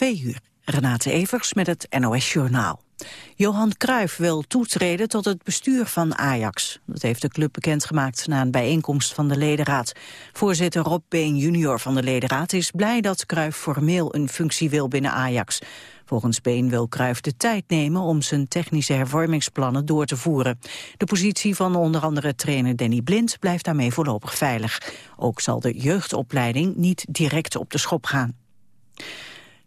Uur. Renate Evers met het NOS Journaal. Johan Cruijff wil toetreden tot het bestuur van Ajax. Dat heeft de club bekendgemaakt na een bijeenkomst van de ledenraad. Voorzitter Rob Been junior van de ledenraad is blij dat Cruijff formeel een functie wil binnen Ajax. Volgens Been wil Cruijff de tijd nemen om zijn technische hervormingsplannen door te voeren. De positie van onder andere trainer Danny Blind blijft daarmee voorlopig veilig. Ook zal de jeugdopleiding niet direct op de schop gaan.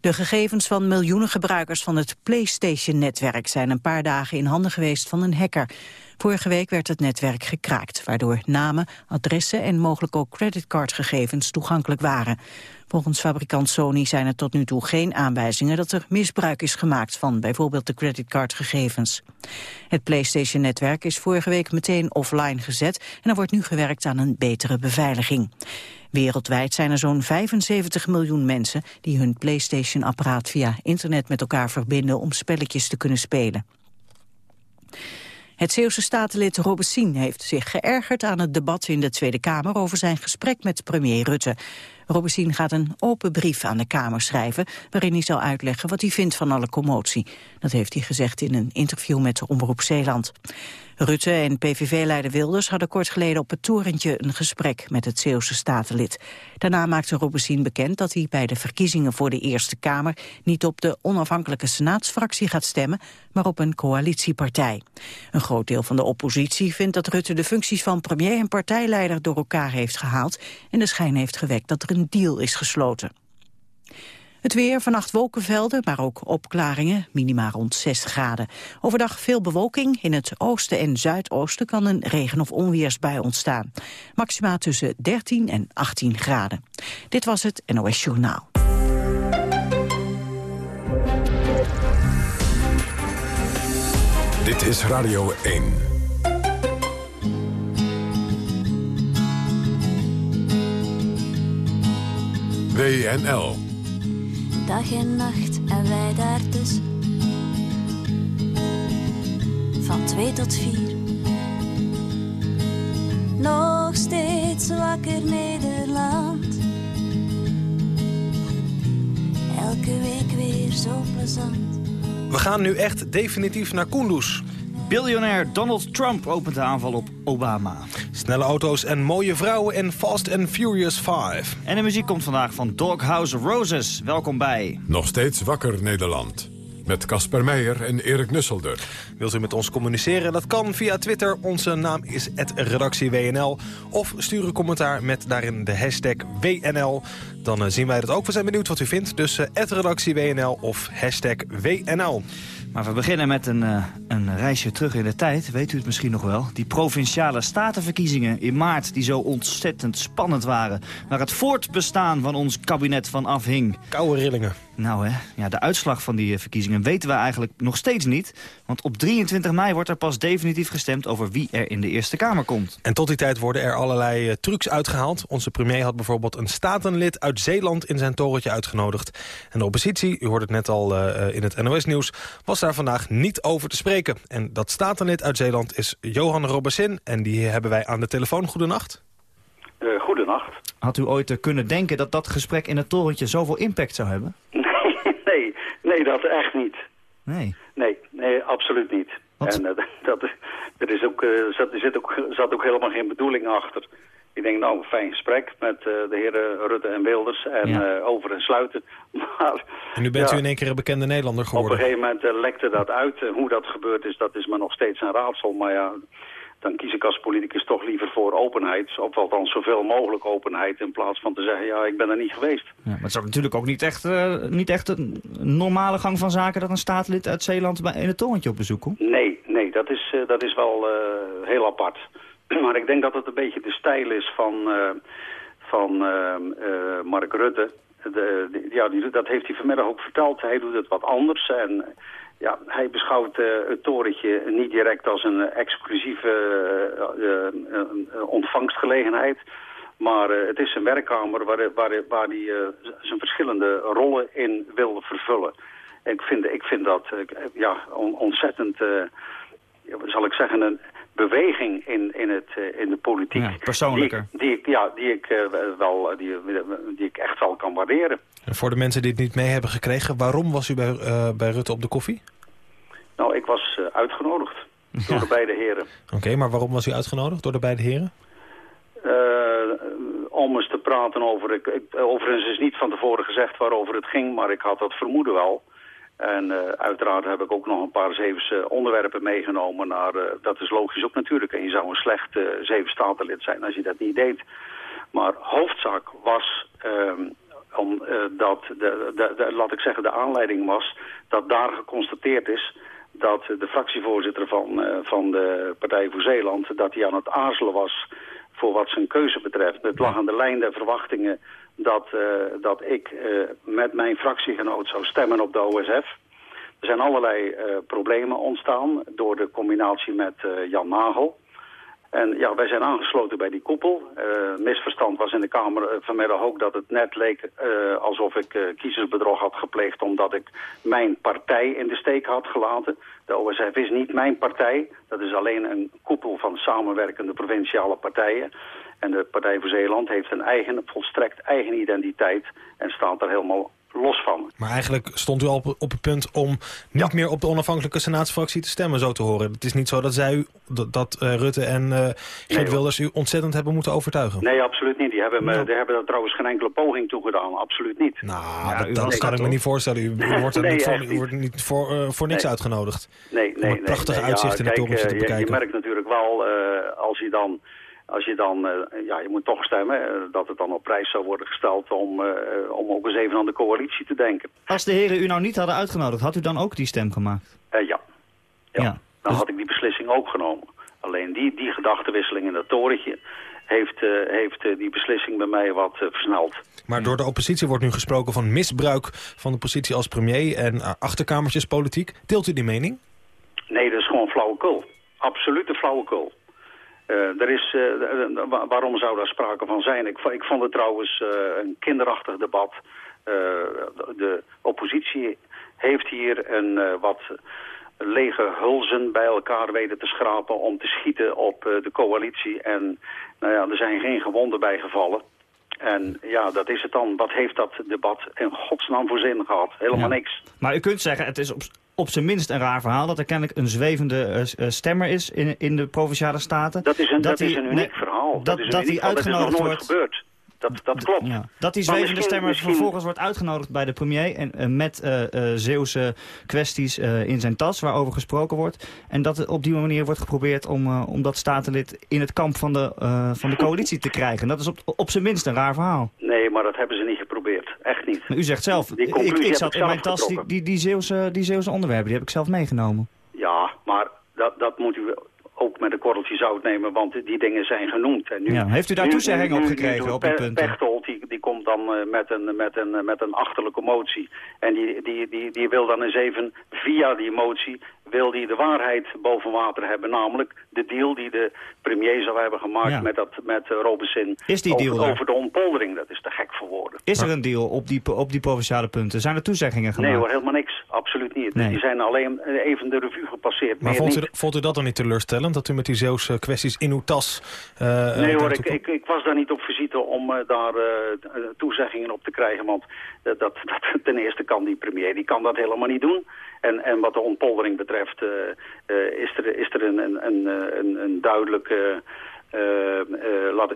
De gegevens van miljoenen gebruikers van het PlayStation-netwerk zijn een paar dagen in handen geweest van een hacker. Vorige week werd het netwerk gekraakt, waardoor namen, adressen en mogelijk ook creditcardgegevens toegankelijk waren. Volgens fabrikant Sony zijn er tot nu toe geen aanwijzingen dat er misbruik is gemaakt van bijvoorbeeld de creditcardgegevens. Het PlayStation-netwerk is vorige week meteen offline gezet en er wordt nu gewerkt aan een betere beveiliging. Wereldwijd zijn er zo'n 75 miljoen mensen die hun PlayStation-apparaat via internet met elkaar verbinden om spelletjes te kunnen spelen. Het Zeeuwse statenlid Robesien heeft zich geërgerd aan het debat in de Tweede Kamer over zijn gesprek met premier Rutte. Robesien gaat een open brief aan de Kamer schrijven... waarin hij zal uitleggen wat hij vindt van alle commotie. Dat heeft hij gezegd in een interview met Omroep Zeeland. Rutte en PVV-leider Wilders hadden kort geleden op het torentje een gesprek met het Zeeuwse statenlid. Daarna maakte Robesien bekend dat hij bij de verkiezingen voor de Eerste Kamer niet op de onafhankelijke senaatsfractie gaat stemmen, maar op een coalitiepartij. Een groot deel van de oppositie vindt dat Rutte de functies van premier en partijleider door elkaar heeft gehaald en de schijn heeft gewekt dat er een deal is gesloten. Het weer, vannacht wolkenvelden, maar ook opklaringen, minima rond 6 graden. Overdag veel bewolking, in het oosten en zuidoosten kan een regen- of onweersbui ontstaan. Maxima tussen 13 en 18 graden. Dit was het NOS Journaal. Dit is Radio 1. WNL. Dag en nacht en wij daar dus. Van twee tot vier. Nog steeds wakker Nederland. Elke week weer zo plezant. We gaan nu echt definitief naar Kunduz. Biljonair Donald Trump opent de aanval op Obama. Snelle auto's en mooie vrouwen in Fast and Furious 5. En de muziek komt vandaag van Doghouse Roses. Welkom bij... Nog steeds wakker Nederland. Met Casper Meijer en Erik Nusselder. Wilt u met ons communiceren? Dat kan via Twitter. Onze naam is redactieWNL. Of stuur een commentaar met daarin de hashtag WNL. Dan eh, zien wij dat ook. We zijn benieuwd wat u vindt. Dus uh, redactieWNL of hashtag WNL. Maar we beginnen met een, uh, een reisje terug in de tijd. Weet u het misschien nog wel? Die provinciale statenverkiezingen in maart die zo ontzettend spannend waren. Waar het voortbestaan van ons kabinet van afhing. Koude rillingen. Nou hè, ja, de uitslag van die verkiezingen weten we eigenlijk nog steeds niet. Want op 23 mei wordt er pas definitief gestemd over wie er in de Eerste Kamer komt. En tot die tijd worden er allerlei uh, trucs uitgehaald. Onze premier had bijvoorbeeld een statenlid uit Zeeland in zijn torentje uitgenodigd. En de oppositie, u hoorde het net al uh, in het NOS-nieuws, was daar vandaag niet over te spreken. En dat statenlid uit Zeeland is Johan Robesin. En die hebben wij aan de telefoon. Goedenacht. Uh, goedenacht. Had u ooit kunnen denken dat dat gesprek in het torentje zoveel impact zou hebben? Nee, dat echt niet. Nee? Nee, nee absoluut niet. Wat? En uh, dat, er, is ook, uh, zat, er zit ook, zat ook helemaal geen bedoeling achter. Ik denk, nou, een fijn gesprek met uh, de heren Rutte en Wilders en ja. over en sluiten. Maar, en nu bent ja, u in één keer een bekende Nederlander geworden. Op een gegeven moment lekte dat uit. hoe dat gebeurd is, dat is me nog steeds een raadsel. Maar ja, dan kies ik als politicus toch liever voor openheid. Of althans zoveel mogelijk openheid in plaats van te zeggen, ja, ik ben er niet geweest. Ja, maar het is ook natuurlijk ook niet echt, niet echt een normale gang van zaken dat een staatslid uit Zeeland bij in het torentje op bezoek komt? Nee, nee, dat is, dat is wel heel apart. Maar ik denk dat het een beetje de stijl is van, van Mark Rutte. De, de, ja, die, dat heeft hij vanmiddag ook verteld. Hij doet het wat anders. En ja, hij beschouwt het torentje niet direct als een exclusieve ontvangstgelegenheid. Maar het is een werkkamer waar, waar, waar hij zijn verschillende rollen in wil vervullen. Ik vind, ik vind dat ja, on, ontzettend, zal ik zeggen, een, beweging in, in, het, eh, in de politiek. Ja, persoonlijker. Die, ik- die, ik, ja, die, ik, eh, wel, die, die ik echt wel kan waarderen. En voor de mensen die het niet mee hebben gekregen... waarom was u bij, eh, bij Rutte op de koffie? Nou, ik was uitgenodigd door de beide heren. Oké, maar waarom was u uitgenodigd door de beide heren? Om eens te praten over... Ik, ik, overigens is niet van tevoren gezegd waarover het ging, maar ik had dat vermoeden wel. En eh, uiteraard heb ik ook nog een paar Zevense onderwerpen meegenomen. Naar, eh, dat is logisch ook natuurlijk. En je zou een slecht uh, Zevenstatenlid zijn als je dat niet deed. Maar hoofdzaak was... ehm, om, eh, dat de, de, laat ik zeggen, de aanleiding was dat daar geconstateerd is dat de fractievoorzitter van, eh, van de Partij voor Zeeland... dat hij aan het aarzelen was voor wat zijn keuze betreft. Het lag aan de lijn der verwachtingen dat, eh, dat ik eh, met mijn fractiegenoot zou stemmen op de OSF. Er zijn allerlei eh, problemen ontstaan door de combinatie met Jan Nagel. En ja, wij zijn aangesloten bij die koepel. Eh, misverstand was in de Kamer eh, vanmiddag ook dat het net leek eh, alsof ik kiezersbedrog had gepleegd... omdat ik mijn partij in de steek had gelaten. De OSF is niet mijn partij. Dat is alleen een koepel van samenwerkende provinciale partijen. En de Partij voor Zeeland heeft een eigen, volstrekt eigen identiteit... en staat er helemaal los van. Maar eigenlijk stond u al op, op het punt om niet Ja. meer op de onafhankelijke senaatsfractie te stemmen, zo te horen. Het is niet zo dat zij u, dat, dat eh, Rutte en eh Geert. Wilders u ontzettend hebben moeten overtuigen. Nee, absoluut niet. Die hebben, me, Nou. die hebben er trouwens geen enkele poging toe gedaan. Absoluut niet. Nou, Ja, dat, u kan dat ik me niet voorstellen. U, u wordt er Nee, niet, voor, u wordt niet voor, eh, voor niks Nee. uitgenodigd. Nee, nee, het nee. prachtige nee. uitzicht in torentje te je- bekijken. Je, merkt natuurlijk wel, eh, als je dan... Als je dan, eh, ja, je moet toch stemmen, eh, dat het dan op prijs zou worden gesteld om, eh, om ook eens even aan de coalitie te denken. Als de heren u nou niet hadden uitgenodigd, had u dan ook die stem gemaakt? Eh, ja. ja. Ja. Dan Dus- had ik die beslissing ook genomen. Alleen die, die gedachtenwisseling in dat torentje heeft, eh, heeft die beslissing bij mij wat versneld. Maar door de oppositie wordt nu gesproken van misbruik van de positie als premier en uh, achterkamertjespolitiek. Deelt u die mening? Nee, dat is gewoon flauwekul. Absolute flauwekul. Uh, er is, uh, wa waarom zou daar sprake van zijn? Ik, ik vond het trouwens uh, een kinderachtig debat. De oppositie heeft hier een wat lege hulzen bij elkaar weten te schrapen om te schieten op de coalitie. En nou ja, er zijn geen gewonden bij gevallen. En ja, dat is het dan. Wat heeft dat debat in godsnaam voor zin gehad? Helemaal ja. niks. Maar u kunt zeggen, het is op, op zijn minst een raar verhaal... dat er kennelijk een zwevende uh, stemmer is in, in de Provinciale Staten. Dat is een, dat dat is een uniek nee, verhaal. Dat, dat, dat die uitgenodigd dat is nog nooit wordt. gebeurd. Dat, dat klopt. Ja. Dat die zwevende stemmer misschien... vervolgens wordt uitgenodigd bij de premier... en uh, met uh, Zeeuwse kwesties uh, in zijn tas waarover gesproken wordt. En dat op die manier wordt geprobeerd om, om dat statenlid in het kamp van de, van de coalitie te krijgen. Dat is op, op zijn minst een raar verhaal. Nee, maar dat hebben ze niet geprobeerd. Echt niet. Maar u zegt zelf, ik, ik zat in mijn tas die, die, die, Zeeuwse, die Zeeuwse onderwerpen, die heb ik zelf meegenomen. Ja, maar dat, dat moet u ook met een korreltje zout nemen, want die dingen zijn genoemd. En nu, ja, heeft u daar toezegging op gekregen nu, op die punten? Pechtold, die, die komt dan uh, met, een, met, een, met een achterlijke motie. En die, die, die, die wil dan eens even, via die motie, wil die de waarheid boven water hebben. Namelijk de deal die de premier zou hebben gemaakt ja. met, dat, met Robinson Is die deal over, over de ontpoldering. Dat is te gek voor woorden. Is er een deal op die, op die provinciale punten? Zijn er toezeggingen gemaakt? Nee hoor, helemaal niks. Absoluut niet. Nee. Die zijn alleen even de revue gepasseerd. Maar vond u, vond u dat dan niet teleurstellend? Dat u met die Zeeuwse kwesties in uw tas... Uh, nee hoor, ik, ik, ik, was daar niet op visite om uh, daar uh, toezeggingen op te krijgen. Want dat, dat, ten eerste kan die premier, die kan dat helemaal niet doen. En, en wat de ontpoldering betreft is er, is er een, een, een, een, een duidelijke... Uh, laat,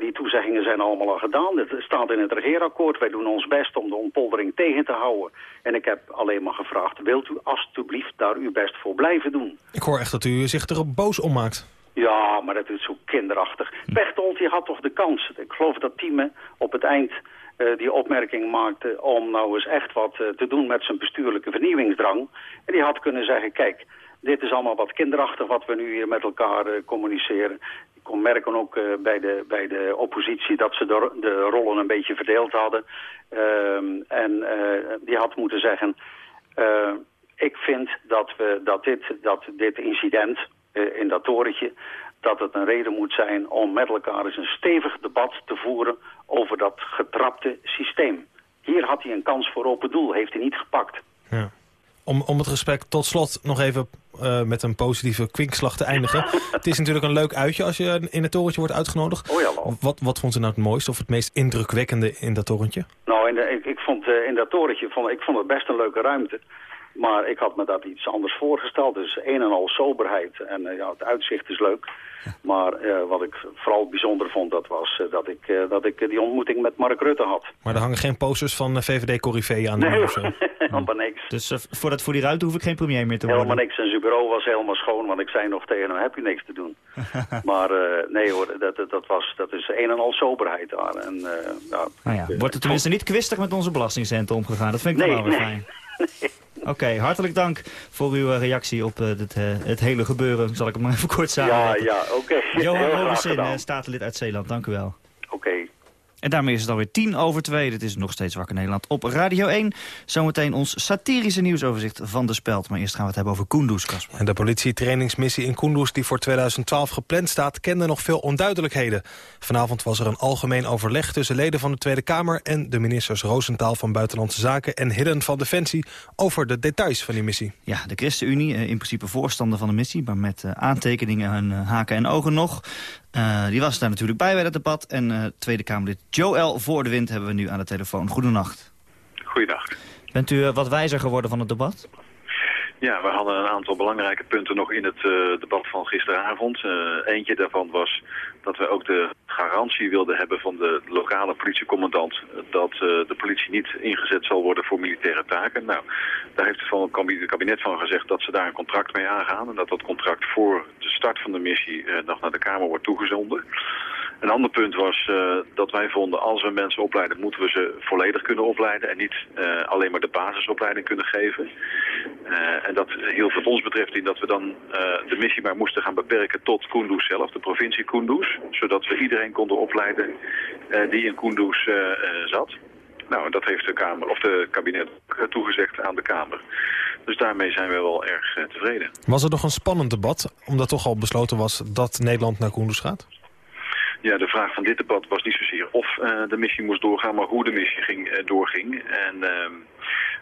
die toezeggingen zijn allemaal al gedaan. Het staat in het regeerakkoord. Wij doen ons best om de ontpoldering tegen te houden. En ik heb alleen maar gevraagd... wilt u alstublieft daar uw best voor blijven doen? Ik hoor echt dat u zich er boos om maakt. Ja, maar dat is zo kinderachtig. Pechtold die had toch de kans. Ik geloof dat Tieme op het eind uh, die opmerking maakte... om nou eens echt wat uh, te doen met zijn bestuurlijke vernieuwingsdrang. En die had kunnen zeggen... kijk, dit is allemaal wat kinderachtig wat we nu hier met elkaar uh, communiceren. Ik kon merken ook bij, de, bij de oppositie dat ze de, de rollen een beetje verdeeld hadden. Uh, en die had moeten zeggen... Ik vind dat, we, dat, dit, dat dit incident in dat torentje... dat het een reden moet zijn om met elkaar eens een stevig debat te voeren... over dat getrapte systeem. Hier had hij een kans voor open doel, heeft hij niet gepakt. Ja om, om het gesprek tot slot nog even eh, met een positieve kwinkslag te eindigen. het is natuurlijk een leuk uitje als je in het torentje wordt uitgenodigd. Oh. Wat, wat vond u nou het mooiste of het meest indrukwekkende in dat torentje? Nou, in de, ik, ik vond eh, in dat torentje vond, ik vond het best een leuke ruimte. Maar ik had me dat iets anders voorgesteld. Dus een en al soberheid. En eh, ja, het uitzicht is leuk. Maar eh, wat ik vooral bijzonder vond, dat was eh, dat ik, dat ik die ontmoeting met Mark Rutte had. Maar er hangen geen posters van VVD Corrivé aan of zo? helemaal niks. Dus voor, dat, voor die ruimte hoef ik geen premier meer te worden. Helemaal niks. En zijn bureau was helemaal schoon, want ik zei nog tegen hem, heb je niks te doen. maar nee hoor, dat, dat, dat, was, dat is een en al soberheid daar. En, eh, nou, ja, wordt er tenminste niet kwistig met onze belastingcenten omgegaan. Dat vind ik Nee, wel weer nee. Oké, hartelijk dank voor uw eh, reactie op eh, het, eh, het hele gebeuren. Zal ik het maar even kort Ja, samenvatten. ja, oké. Johan eh, statenlid uit Zeeland. Dank u wel. Oké. En daarmee is het alweer tien over twee. Dit is nog steeds Wakker Nederland op Radio 1. Zometeen ons satirische nieuwsoverzicht van de Speld. Maar eerst gaan we het hebben over Kunduz, Kasper. En de politietrainingsmissie in Kunduz die voor 2012 gepland staat... kende nog veel onduidelijkheden. Vanavond was er een algemeen overleg tussen leden van de Tweede Kamer... en de ministers Roosentaal van Buitenlandse Zaken en Hidden van Defensie... over de details van die missie. Ja, de ChristenUnie, eh, in principe voorstander van de missie... maar met eh, aantekeningen en eh, haken en ogen nog. Eh, die was daar natuurlijk bij bij dat debat. En eh, Tweede Kamerlid Joël Voor de Wind hebben we nu aan de telefoon. Goedenacht. Goeiedag. Bent u eh, wat wijzer geworden van het debat? Ja, we hadden een aantal belangrijke punten nog in het eh, debat van gisteravond. Eh, eentje daarvan was dat we ook de garantie wilden hebben van de lokale politiecommandant... dat eh, de politie niet ingezet zal worden voor militaire taken. Nou, daar heeft het van het kabi- het kabinet van gezegd dat ze daar een contract mee aangaan... en dat dat contract voor de start van de missie nog naar de Kamer wordt toegezonden. Een ander punt was eh, dat wij vonden, als we mensen opleiden, moeten we ze volledig kunnen opleiden en niet eh, alleen maar de basisopleiding kunnen geven. Eh, en dat hield wat ons betreft in dat we dan de missie maar moesten gaan beperken tot Kunduz zelf, de provincie Kunduz, zodat we iedereen konden opleiden die in Kunduz zat. Nou, dat heeft de Kamer, of de kabinet toegezegd aan de Kamer. Dus daarmee zijn we wel erg tevreden. Was er nog een spannend debat, omdat toch al besloten was... dat Nederland naar Kunduz gaat? Ja, de vraag van dit debat was niet zozeer of eh, de missie moest doorgaan, maar hoe de missie ging, eh, doorging. En ehm,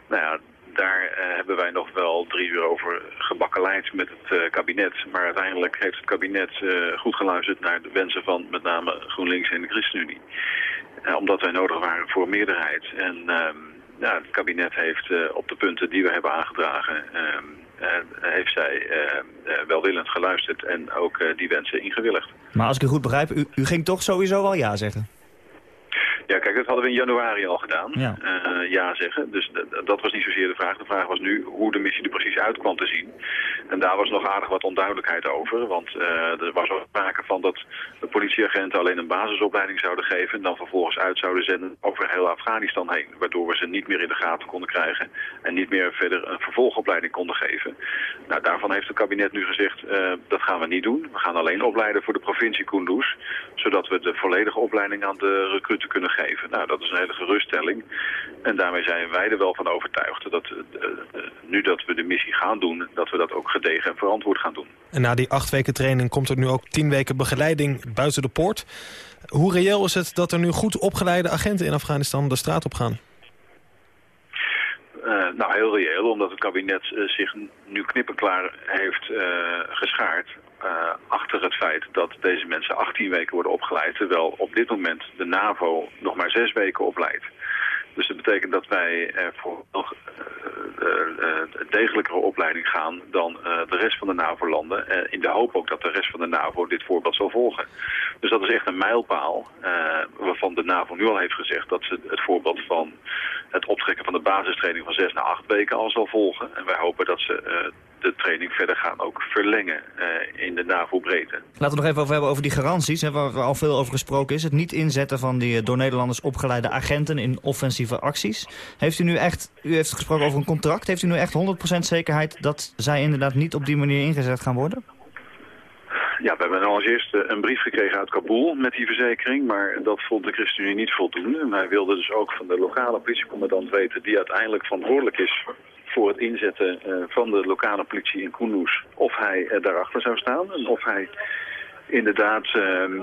nou ja, daar eh, hebben wij nog wel drie uur over gebakkeleid met het kabinet. Maar uiteindelijk heeft het kabinet goed geluisterd naar de wensen van met name GroenLinks en de ChristenUnie. Omdat wij nodig waren voor meerderheid. En ehm, ja, het kabinet heeft op de punten die we hebben aangedragen... eh, heeft zij eh, eh, welwillend geluisterd en ook die wensen ingewilligd. Maar als ik u goed begrijp, u, u ging toch sowieso wel ja zeggen? Ja, kijk, dat hadden we in januari al gedaan. Ja. Eh, ja zeggen. Dus dat was niet zozeer de vraag. De vraag was nu hoe de missie er precies uit kwam te zien. En daar was nog aardig wat onduidelijkheid over. Want eh, er was ook sprake van dat de politieagenten alleen een basisopleiding zouden geven... en dan vervolgens uit zouden zenden over heel Afghanistan heen. Waardoor we ze niet meer in de gaten konden krijgen... en niet meer verder een vervolgopleiding konden geven. Nou, daarvan heeft het kabinet nu gezegd, eh, dat gaan we niet doen. We gaan alleen opleiden voor de provincie Kunduz... zodat we de volledige opleiding aan de recruten kunnen geven. Nou, dat is een hele geruststelling. En daarmee zijn wij er wel van overtuigd dat eh, eh, nu dat we de missie gaan doen... dat we dat ook gedegen en verantwoord gaan doen. En na die acht weken training komt er nu ook tien weken begeleiding buiten de poort. Hoe reëel is het dat er nu goed opgeleide agenten in Afghanistan de straat op gaan? Eh, nou, heel reëel, omdat het kabinet zich nu knippenklaar heeft geschaard... eh, achter het feit dat deze mensen 18 weken worden opgeleid... terwijl op dit moment de NAVO nog maar zes weken opleidt. Dus dat betekent dat wij voor nog eh, eh, degelijkere opleiding gaan dan de rest van de NAVO-landen. in de hoop ook dat de rest van de NAVO dit voorbeeld zal volgen. Dus dat is echt een mijlpaal waarvan de NAVO nu al heeft gezegd dat ze het voorbeeld van het optrekken van de basistraining van zes naar acht weken al zal volgen. En wij hopen dat ze de training verder gaan ook verlengen eh, in de NAVO-breedte. Laten we nog even over hebben over die garanties, hè, waar al veel over gesproken is. Het niet inzetten van die eh, door Nederlanders opgeleide agenten in offensieve acties. Heeft u nu echt, u heeft gesproken over een contract, heeft u nu echt 100% zekerheid dat zij inderdaad niet op die manier ingezet gaan worden? Ja, we hebben als eerste een brief gekregen uit Kabul met die verzekering, maar dat vond de ChristenUnie niet voldoende. En wij wilden dus ook van de lokale politiecommandant weten die uiteindelijk verantwoordelijk is voor het inzetten eh, van de lokale politie in Kunduz, of hij eh, daarachter zou staan en of hij inderdaad ehm,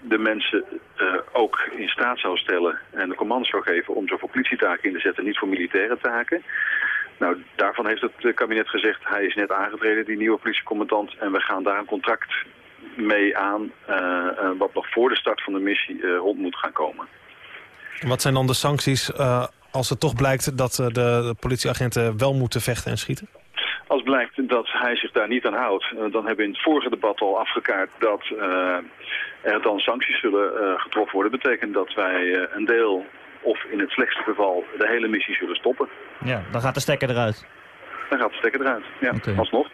de mensen eh, ook in staat zou stellen en de commando zou geven om ze voor politietaken in te zetten, niet voor militaire taken. Nou, daarvan heeft het kabinet gezegd, hij is net aangetreden, die nieuwe politiecommandant. En we gaan daar een contract mee aan, wat nog voor de start van de missie rond moet gaan komen. Wat zijn dan de sancties als het toch blijkt dat de politieagenten wel moeten vechten en schieten? Als blijkt dat hij zich daar niet aan houdt, eh, dan hebben we in het vorige debat al afgekaart dat uh, er dan sancties zullen uh, getroffen worden. Dat betekent dat wij een deel, of in het slechtste geval, de hele missie zullen stoppen. Ja, dan gaat de stekker eruit. Dan gaat de stekker eruit, ja, alsnog.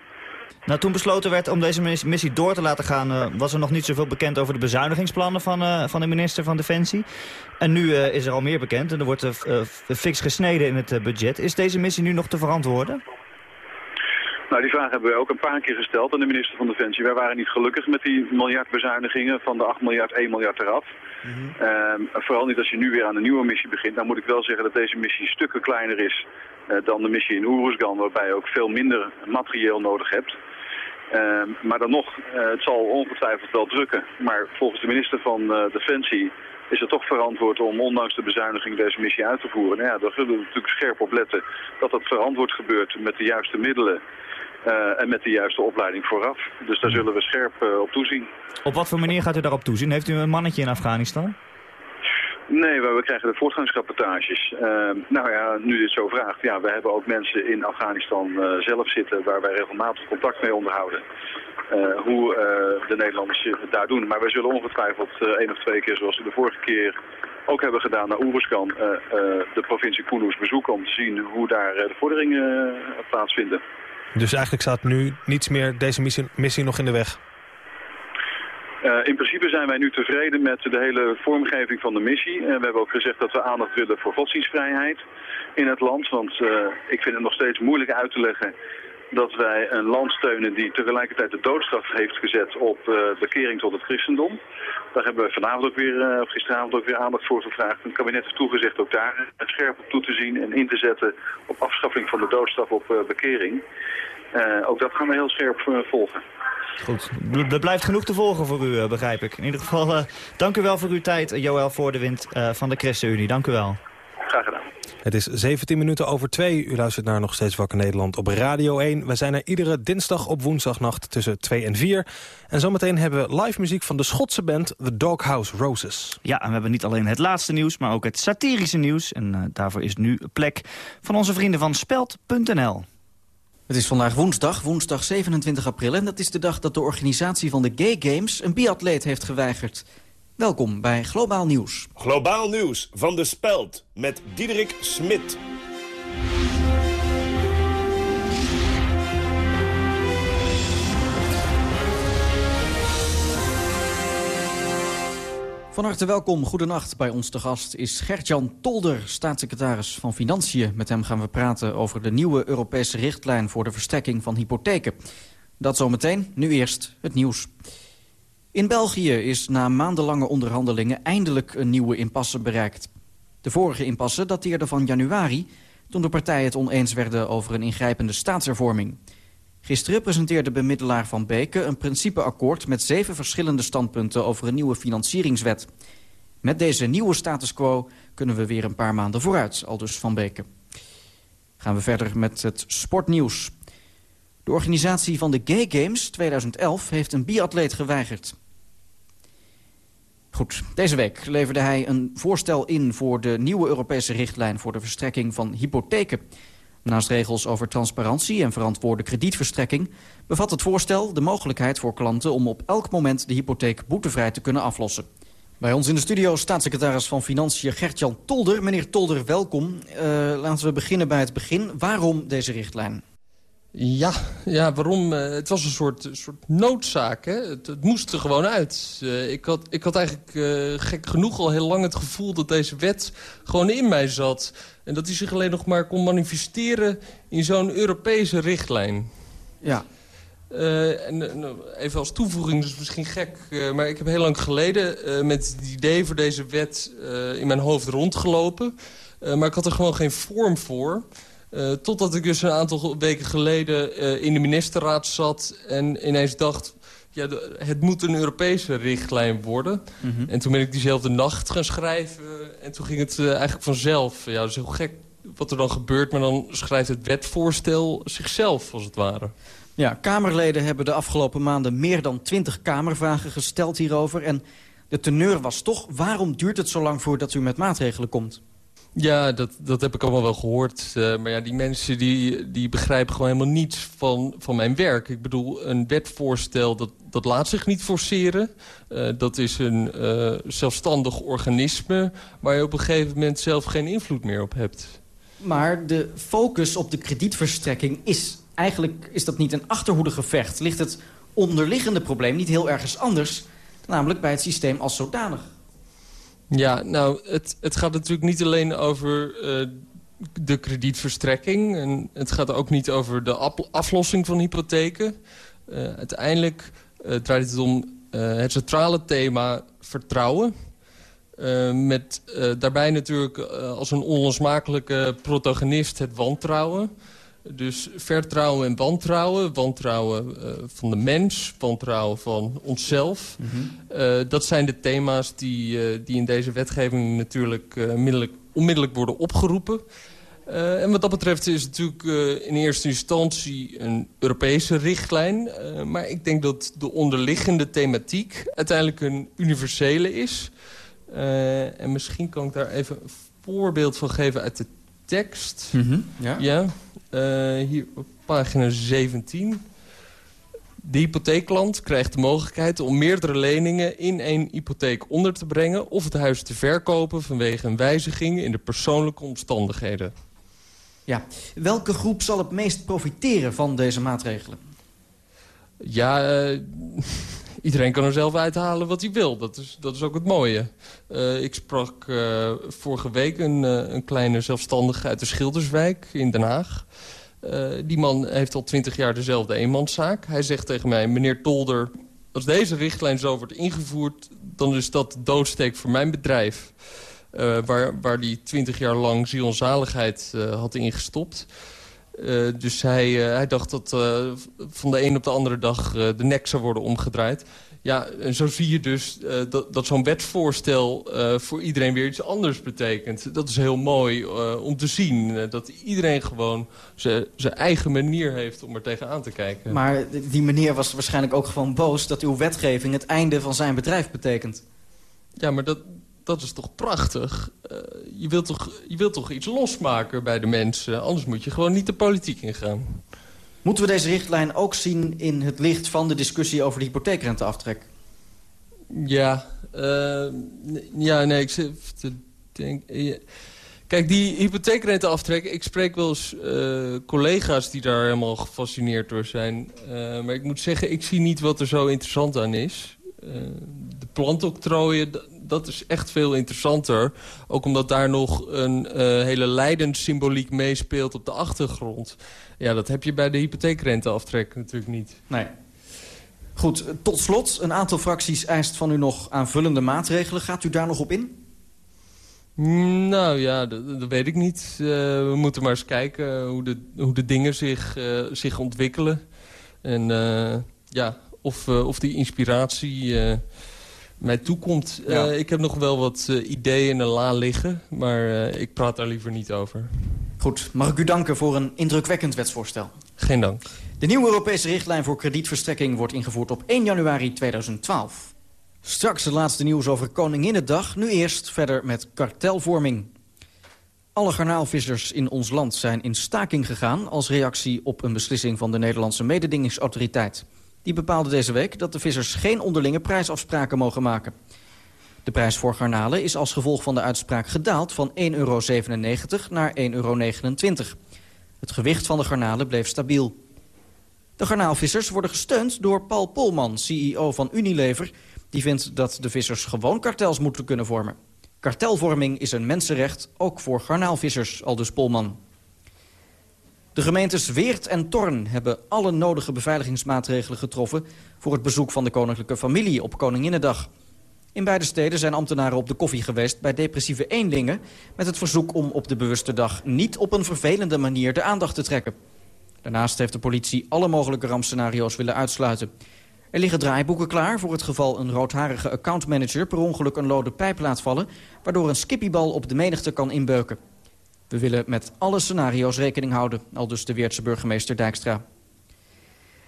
Nou, toen besloten werd om deze missie door te laten gaan... was er nog niet zoveel bekend over de bezuinigingsplannen van, van de minister van Defensie. En nu is er al meer bekend en er wordt fix gesneden in het budget. Is deze missie nu nog te verantwoorden? Nou, die vraag hebben we ook een paar keer gesteld aan de minister van Defensie. Wij waren niet gelukkig met die miljardbezuinigingen van de 8 miljard, 1 miljard eraf. Mm vooral niet als je nu weer aan een nieuwe missie begint. Dan moet ik wel zeggen dat deze missie stukken kleiner is dan de missie in Oeruzgan, waarbij je ook veel minder materieel nodig hebt. Uh, maar dan nog, uh, het zal ongetwijfeld wel drukken. Maar volgens de minister van Defensie is het toch verantwoord om ondanks de bezuiniging deze missie uit te voeren. Nou ja, daar zullen we natuurlijk scherp op letten dat dat verantwoord gebeurt met de juiste middelen. Uh, en met de juiste opleiding vooraf. Dus daar zullen we scherp uh, op toezien. Op wat voor manier gaat u daarop toezien? Heeft u een mannetje in Afghanistan? Nee, we krijgen de voortgangsrapportages. Uh, nou ja, nu dit zo vraagt. Ja, we hebben ook mensen in Afghanistan uh, zelf zitten waar wij regelmatig contact mee onderhouden. Uh, hoe de Nederlanders het daar doen. Maar wij zullen ongetwijfeld één of twee keer, zoals we de vorige keer ook hebben gedaan, naar Oeverskan, de provincie Kunduz bezoeken om te zien hoe daar de vorderingen plaatsvinden. Dus eigenlijk staat nu niets meer deze missie nog in de weg? Uh, in principe zijn wij nu tevreden met de hele vormgeving van de missie. Uh, we hebben ook gezegd dat we aandacht willen voor godsdienstvrijheid in het land. Want uh, ik vind het nog steeds moeilijk uit te leggen dat wij een land steunen die tegelijkertijd de doodstraf heeft gezet op bekering tot het christendom. Daar hebben we vanavond ook weer, of gisteravond ook weer aandacht voor gevraagd. Het kabinet heeft toegezegd ook daar scherp op toe te zien en in te zetten op afschaffing van de doodstraf op bekering. Uh, ook dat gaan we heel scherp uh, volgen. Goed, er blijft genoeg te volgen voor u, uh, begrijp ik. In ieder geval, dank u wel voor uw tijd, Joël Voor de Wind van de ChristenUnie. Dank u wel. Graag gedaan. Het is 17 minuten over 2. U luistert naar Nog Steeds Wakker Nederland op Radio 1. We zijn er iedere dinsdag op woensdagnacht tussen 2 en 4. En zometeen hebben we live muziek van de Schotse band The Doghouse Roses. Ja, en we hebben niet alleen het laatste nieuws, maar ook het satirische nieuws. En daarvoor is nu plek van onze vrienden van Speld.nl. Het is vandaag woensdag, woensdag 27 april... en dat is de dag dat de organisatie van de Gay Games... een biatleet heeft geweigerd. Welkom bij Globaal Nieuws. Globaal Nieuws van de Speld met Diederik Smit. Van harte welkom, goedenacht. Bij ons te gast is Gert-Jan Tolder, staatssecretaris van Financiën. Met hem gaan we praten over de nieuwe Europese richtlijn... voor de verstrekking van hypotheken. Dat zometeen, nu eerst het nieuws. In België is na maandenlange onderhandelingen... eindelijk een nieuwe impasse bereikt. De vorige impasse dateerde van januari... toen de partijen het oneens werden over een ingrijpende staatshervorming... Gisteren presenteerde bemiddelaar Van Beke een principeakkoord... met zeven verschillende standpunten over een nieuwe financieringswet. Met deze nieuwe status quo kunnen we weer een paar maanden vooruit, al dus Van Beke. Gaan we verder met het sportnieuws. De organisatie van de Gay Games 2011 heeft een biatleet geweigerd. Goed, deze week leverde hij een voorstel in voor de nieuwe Europese richtlijn... voor de verstrekking van hypotheken. Naast regels over transparantie en verantwoorde kredietverstrekking... bevat het voorstel de mogelijkheid voor klanten om op elk moment de hypotheek boetevrij te kunnen aflossen. Bij ons in de studio staatssecretaris van Financiën Gert-Jan Tolder. Meneer Tolder, welkom. Uh, laten we beginnen bij het begin. Waarom deze richtlijn? Ja, ja waarom? Uh, het was een soort, soort noodzaak. Hè? Het, het moest er gewoon uit. Uh, ik, had, ik had eigenlijk gek genoeg al heel lang het gevoel dat deze wet gewoon in mij zat. En dat hij zich alleen nog maar kon manifesteren in zo'n Europese richtlijn. Ja. En nou, even als toevoeging, dus misschien gek... Maar ik heb heel lang geleden met het idee voor deze wet in mijn hoofd rondgelopen. maar ik had er gewoon geen vorm voor. Totdat ik dus een aantal weken geleden in de ministerraad zat... en ineens dacht, ja, het moet een Europese richtlijn worden. Mm -hmm. En toen ben ik diezelfde nacht gaan schrijven. En toen ging het uh, eigenlijk vanzelf. Ja, dat is heel gek wat er dan gebeurt... maar dan schrijft het wetvoorstel zichzelf, als het ware. Ja, Kamerleden hebben de afgelopen maanden meer dan twintig Kamervragen gesteld hierover. En de teneur was toch, waarom duurt het zo lang voordat u met maatregelen komt? Ja, dat, dat heb ik allemaal wel gehoord. Uh, maar ja, die mensen die, die begrijpen gewoon helemaal niets van, van mijn werk. Ik bedoel, een wetvoorstel, dat, dat laat zich niet forceren. Uh, dat is een uh, zelfstandig organisme... waar je op een gegeven moment zelf geen invloed meer op hebt. Maar de focus op de kredietverstrekking is... eigenlijk is dat niet een achterhoedegevecht. Ligt het onderliggende probleem niet heel ergens anders... namelijk bij het systeem als zodanig? Ja, nou, het, het gaat natuurlijk niet alleen over uh, de kredietverstrekking. En het gaat ook niet over de aflossing van hypotheken. Uh, uiteindelijk uh, draait het om het centrale thema vertrouwen. met daarbij natuurlijk als een onlosmakelijke protagonist het wantrouwen. Dus vertrouwen en wantrouwen. Wantrouwen uh, van de mens, wantrouwen van onszelf. Mm -hmm. uh, dat zijn de thema's die, uh, die in deze wetgeving natuurlijk onmiddellijk, onmiddellijk worden opgeroepen. en wat dat betreft is het natuurlijk in eerste instantie een Europese richtlijn. maar ik denk dat de onderliggende thematiek uiteindelijk een universele is. en misschien kan ik daar even een voorbeeld van geven uit de tekst. Mm -hmm. ja. ja. Uh, hier op pagina 17. De hypotheekland krijgt de mogelijkheid om meerdere leningen in één hypotheek onder te brengen... of het huis te verkopen vanwege een wijziging in de persoonlijke omstandigheden. Ja, welke groep zal het meest profiteren van deze maatregelen? Ja, uh, iedereen kan er zelf uithalen wat hij wil. Dat is, dat is ook het mooie. Uh, ik sprak uh, vorige week een, een kleine zelfstandige uit de Schilderswijk in Den Haag. Die man heeft al twintig jaar dezelfde eenmanszaak. Hij zegt tegen mij, meneer Tolder... als deze richtlijn zo wordt ingevoerd... dan is dat doodsteek voor mijn bedrijf. waar, waar die twintig jaar lang ziel en zaligheid had ingestopt... Dus hij, hij dacht dat van de een op de andere dag de nek zou worden omgedraaid. Ja, en zo zie je dus dat, dat zo'n wetsvoorstel voor iedereen weer iets anders betekent. Dat is heel mooi om te zien. dat iedereen gewoon zijn eigen manier heeft om er tegenaan te kijken. Maar die meneer was waarschijnlijk ook gewoon boos... dat uw wetgeving het einde van zijn bedrijf betekent. Ja, maar dat, dat is toch prachtig? Je, wilt toch, je wilt toch iets losmaken bij de mensen? Anders moet je gewoon niet de politiek ingaan. Moeten we deze richtlijn ook zien in het licht van de discussie over de hypotheekrenteaftrek? Ja, uh, ja nee, ik te denken... Kijk, die hypotheekrenteaftrek, ik spreek wel eens uh, collega's die daar helemaal gefascineerd door zijn. maar ik moet zeggen, ik zie niet wat er zo interessant aan is. de plantoctrooien, dat is echt veel interessanter. Ook omdat daar nog een uh, hele lijdenssymboliek meespeelt op de achtergrond. Ja, dat heb je bij de hypotheekrenteaftrek natuurlijk niet. Nee. Goed, tot slot. Een aantal fracties eist van u nog aanvullende maatregelen. Gaat u daar nog op in? Nou ja, dat, dat weet ik niet. Uh, we moeten maar eens kijken hoe de, hoe de dingen zich, uh, zich ontwikkelen. En ja, of, of die inspiratie mij toekomt. Ja. Uh, ik heb nog wel wat uh, ideeën in de la liggen, maar uh, ik praat daar liever niet over. Goed, mag ik u danken voor een indrukwekkend wetsvoorstel. Geen dank. De nieuwe Europese richtlijn voor kredietverstrekking wordt ingevoerd op 1 januari 2012. Straks het laatste nieuws over Koninginnedag. Nu eerst verder met kartelvorming. Alle garnaalvissers in ons land zijn in staking gegaan... als reactie op een beslissing van de Nederlandse mededingingsautoriteit. Die bepaalde deze week dat de vissers geen onderlinge prijsafspraken mogen maken. De prijs voor garnalen is als gevolg van de uitspraak gedaald van 1,97 euro naar 1,29 euro. Het gewicht van de garnalen bleef stabiel. De garnaalvissers worden gesteund door Paul Polman, CEO van Unilever... die vindt dat de vissers gewoon kartels moeten kunnen vormen. Kartelvorming is een mensenrecht, ook voor garnaalvissers, aldus Polman. De gemeentes Weert en Torn hebben alle nodige beveiligingsmaatregelen getroffen... voor het bezoek van de koninklijke familie op Koninginnedag. In beide steden zijn ambtenaren op de koffie geweest bij depressieve eenlingen... met het verzoek om op de bewuste dag niet op een vervelende manier de aandacht te trekken. Daarnaast heeft de politie alle mogelijke rampscenario's willen uitsluiten. Er liggen draaiboeken klaar voor het geval een roodharige accountmanager... per ongeluk een lode pijp laat vallen... waardoor een skippiebal op de menigte kan inbeuken. We willen met alle scenario's rekening houden, al dus de Weertse burgemeester Dijkstra.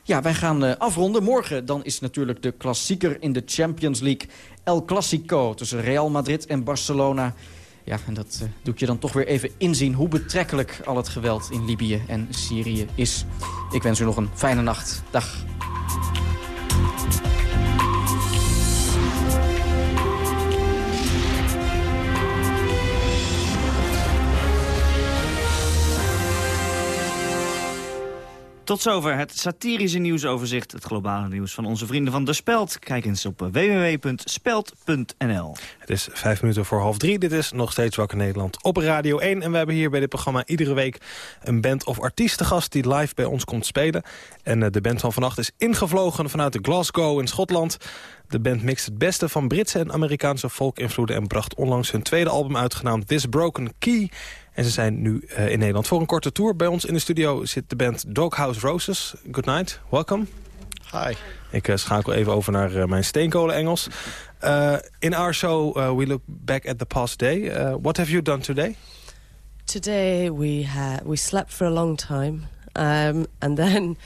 Ja, wij gaan uh, afronden. Morgen dan is natuurlijk de klassieker in de Champions League. El Clasico tussen Real Madrid en Barcelona. Ja, en dat uh, doe ik je dan toch weer even inzien... hoe betrekkelijk al het geweld in Libië en Syrië is. Ik wens u nog een fijne nacht. Dag. Tot zover het satirische nieuwsoverzicht, het globale nieuws van onze vrienden van De Speld. Kijk eens op www.speld.nl. Het is vijf minuten voor half drie. Dit is nog steeds Wakker Nederland op Radio 1. En we hebben hier bij dit programma iedere week een band of artiestengast die live bij ons komt spelen. En eh, de band van vannacht is ingevlogen vanuit Glasgow in Schotland. De band mixt het beste van Britse en Amerikaanse folk-invloeden... en bracht onlangs hun tweede album uit genaamd This Broken Key... En ze zijn nu uh, in Nederland voor een korte tour. Bij ons in de studio zit de band Doghouse Roses. Good night, welcome. Hi. Ik uh, schakel even over naar uh, mijn steenkolen-Engels. in our show, we look back at the past day. what have you done today? Today we had we slept for a long time, um, and then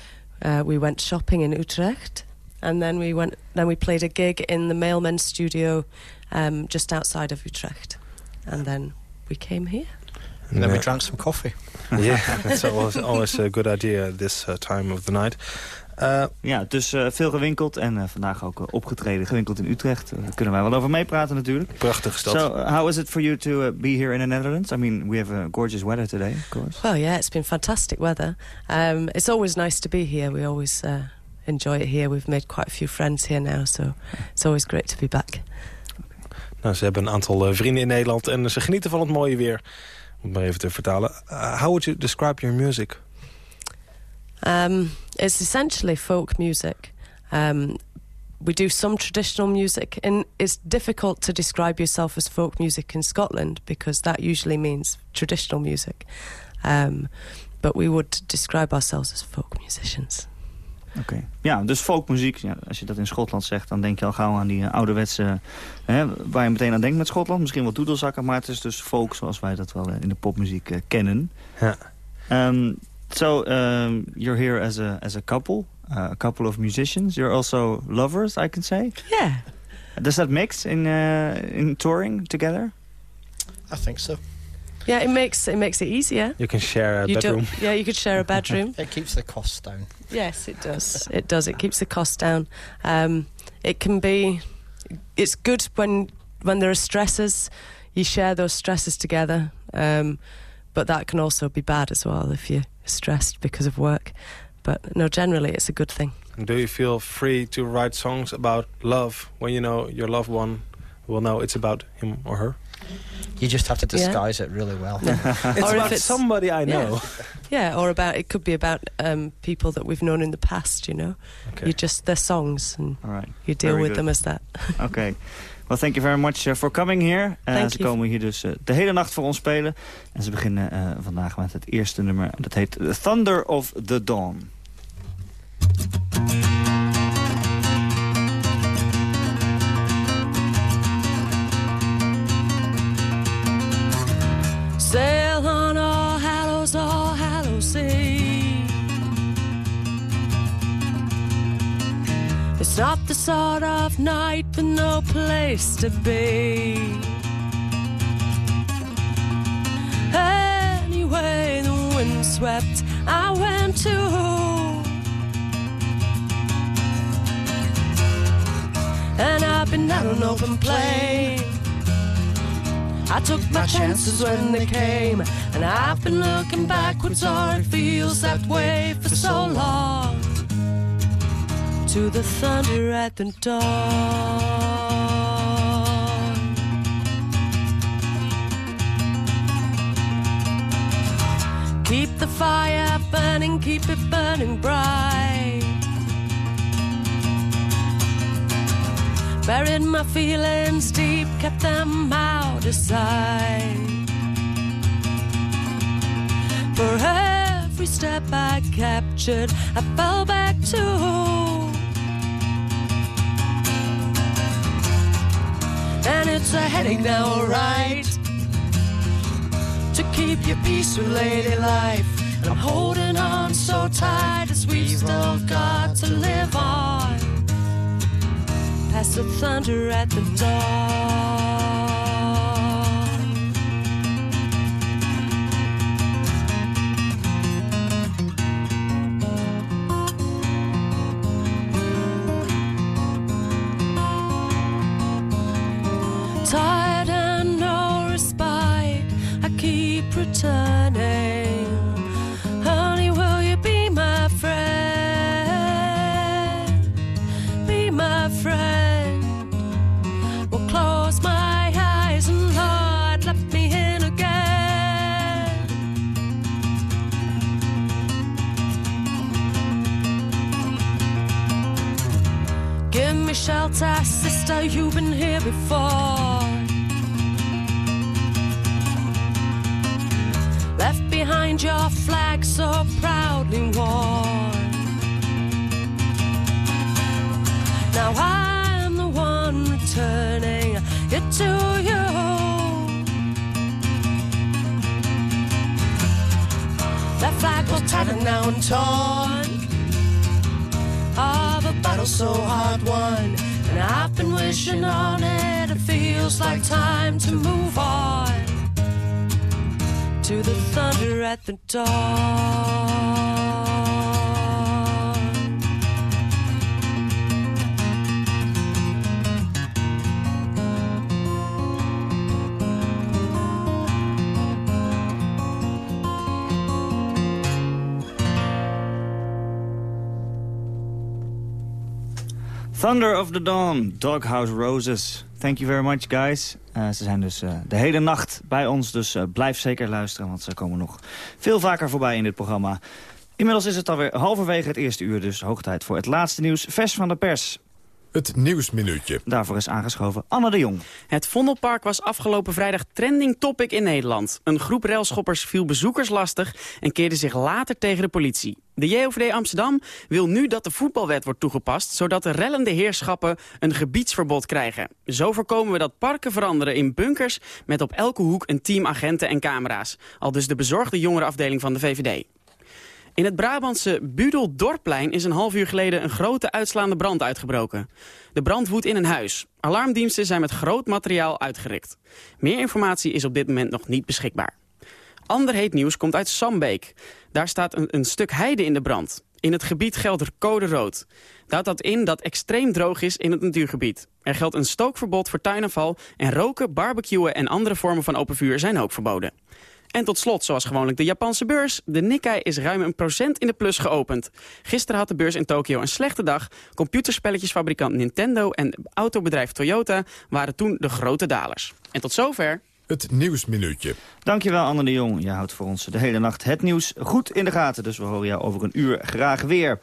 we went shopping in Utrecht, and then we went then we played a gig in the Mailman studio, um, just outside of Utrecht, and then we came here. And then we drank some coffee. yeah, that's always, always a good idea this uh, time of the night. Uh, ja, dus uh, veel gewinkeld en uh, vandaag ook opgetreden, gewinkeld in Utrecht. Daar kunnen wij wel over meepraten natuurlijk. Prachtig stad. So, how is it for you to be here in the Netherlands? I mean, we have a gorgeous weather today, of course. Well, yeah, it's been fantastic weather. Um, it's always nice to be here. We always enjoy it here. We've made quite a few friends here now, so it's always great to be back. Nou, ze hebben een aantal vrienden in Nederland en ze genieten van het mooie weer. om maar even te vertalen. Uh, how would you describe your music? Um, it's essentially folk music. Um, we do some traditional music, and it's difficult to describe yourself as folk music in Scotland because that usually means traditional music. Um, but we would describe ourselves as folk musicians. Oké. Okay. Ja, dus folkmuziek. Ja, als je dat in Schotland zegt, dan denk je al gauw aan die uh, ouderwetse... Hè, waar je meteen aan denkt met Schotland. Misschien wel doedelzakken, maar het is dus folk zoals wij dat wel uh, in de popmuziek uh, kennen. Ja. Um, so, um, you're here as a, as a couple. a couple of musicians. You're also lovers, I can say. Yeah. Does that mix in, in touring together? I think so. Yeah, it makes it makes it easier. You can share a you bedroom. Yeah, you could share a bedroom. it keeps the costs down. Yes, it does. It does. It keeps the cost down. Um, it can be. It's good when when there are stresses. You share those stresses together. Um, but that can also be bad as well if you're stressed because of work. But no, generally it's a good thing. Do you feel free to write songs about love when you know your loved one will know it's about him or her? You just have to disguise yeah. it really well. it's or about it's, somebody I know. Yeah. yeah. or about it could be about um, people that we've known in the past. You know, okay. you just their songs and right. you deal very with good. them as that. okay. Well, thank you very much uh, for coming here. Uh, ze komen hier dus uh, de hele nacht voor ons spelen. En ze beginnen uh, vandaag met het eerste nummer. Dat heet Thunder of the Dawn. It's not the sort of night with no place to be. Anyway, the wind swept, I went to. And I've been out on open plain. I took my chances when they came, and I've been looking backwards, or it feels that way for so long. To the thunder at the dawn. Keep the fire burning, keep it burning bright. Buried my feelings deep, kept them out of sight. For every step I captured, I fell back to. It's a headache now, alright. To keep your peace with lady life. And I'm holding on so tight as we've still got to live on. Past the thunder at the dawn. Tired and no respite, I keep returning. Honey, will you be my friend? Be my friend. Will close my eyes and Lord, let me in again. Give me shelter, sister, you've been here before. Behind your flag so proudly worn. Now I'm the one returning it to you. That flag was tattered now and torn oh, of a battle so hard won. And I've been wishing on it. It feels like time to move on to the thunder at the dawn. Thunder of the Dawn, Doghouse Roses. Thank you very much, guys. Eh, ze zijn dus eh, de hele nacht bij ons, dus eh, blijf zeker luisteren... want ze komen nog veel vaker voorbij in dit programma. Inmiddels is het alweer halverwege het eerste uur, dus hoog tijd voor het laatste nieuws. Vers van de pers. Het Nieuwsminuutje. Daarvoor is aangeschoven Anne de Jong. Het Vondelpark was afgelopen vrijdag trending topic in Nederland. Een groep railschoppers viel bezoekers lastig en keerde zich later tegen de politie. De JOVD Amsterdam wil nu dat de voetbalwet wordt toegepast... zodat de rellende heerschappen een gebiedsverbod krijgen. Zo voorkomen we dat parken veranderen in bunkers... met op elke hoek een team agenten en camera's. Al dus de bezorgde jongerenafdeling van de VVD. In het Brabantse Budel-Dorpplein is een half uur geleden een grote uitslaande brand uitgebroken. De brand woedt in een huis. Alarmdiensten zijn met groot materiaal uitgerikt. Meer informatie is op dit moment nog niet beschikbaar. Ander heet nieuws komt uit Sambeek. Daar staat een, een stuk heide in de brand. In het gebied geldt er code rood. Dat dat in dat extreem droog is in het natuurgebied. Er geldt een stookverbod voor tuinafval en roken, barbecuen en andere vormen van open vuur zijn ook verboden. En tot slot, zoals gewoonlijk de Japanse beurs. De Nikkei is ruim een procent in de plus geopend. Gisteren had de beurs in Tokio een slechte dag. Computerspelletjesfabrikant Nintendo en autobedrijf Toyota waren toen de grote dalers. En tot zover... Het Nieuwsminuutje. Dankjewel Anne de Jong. Je houdt voor ons de hele nacht het nieuws goed in de gaten. Dus we horen jou over een uur graag weer.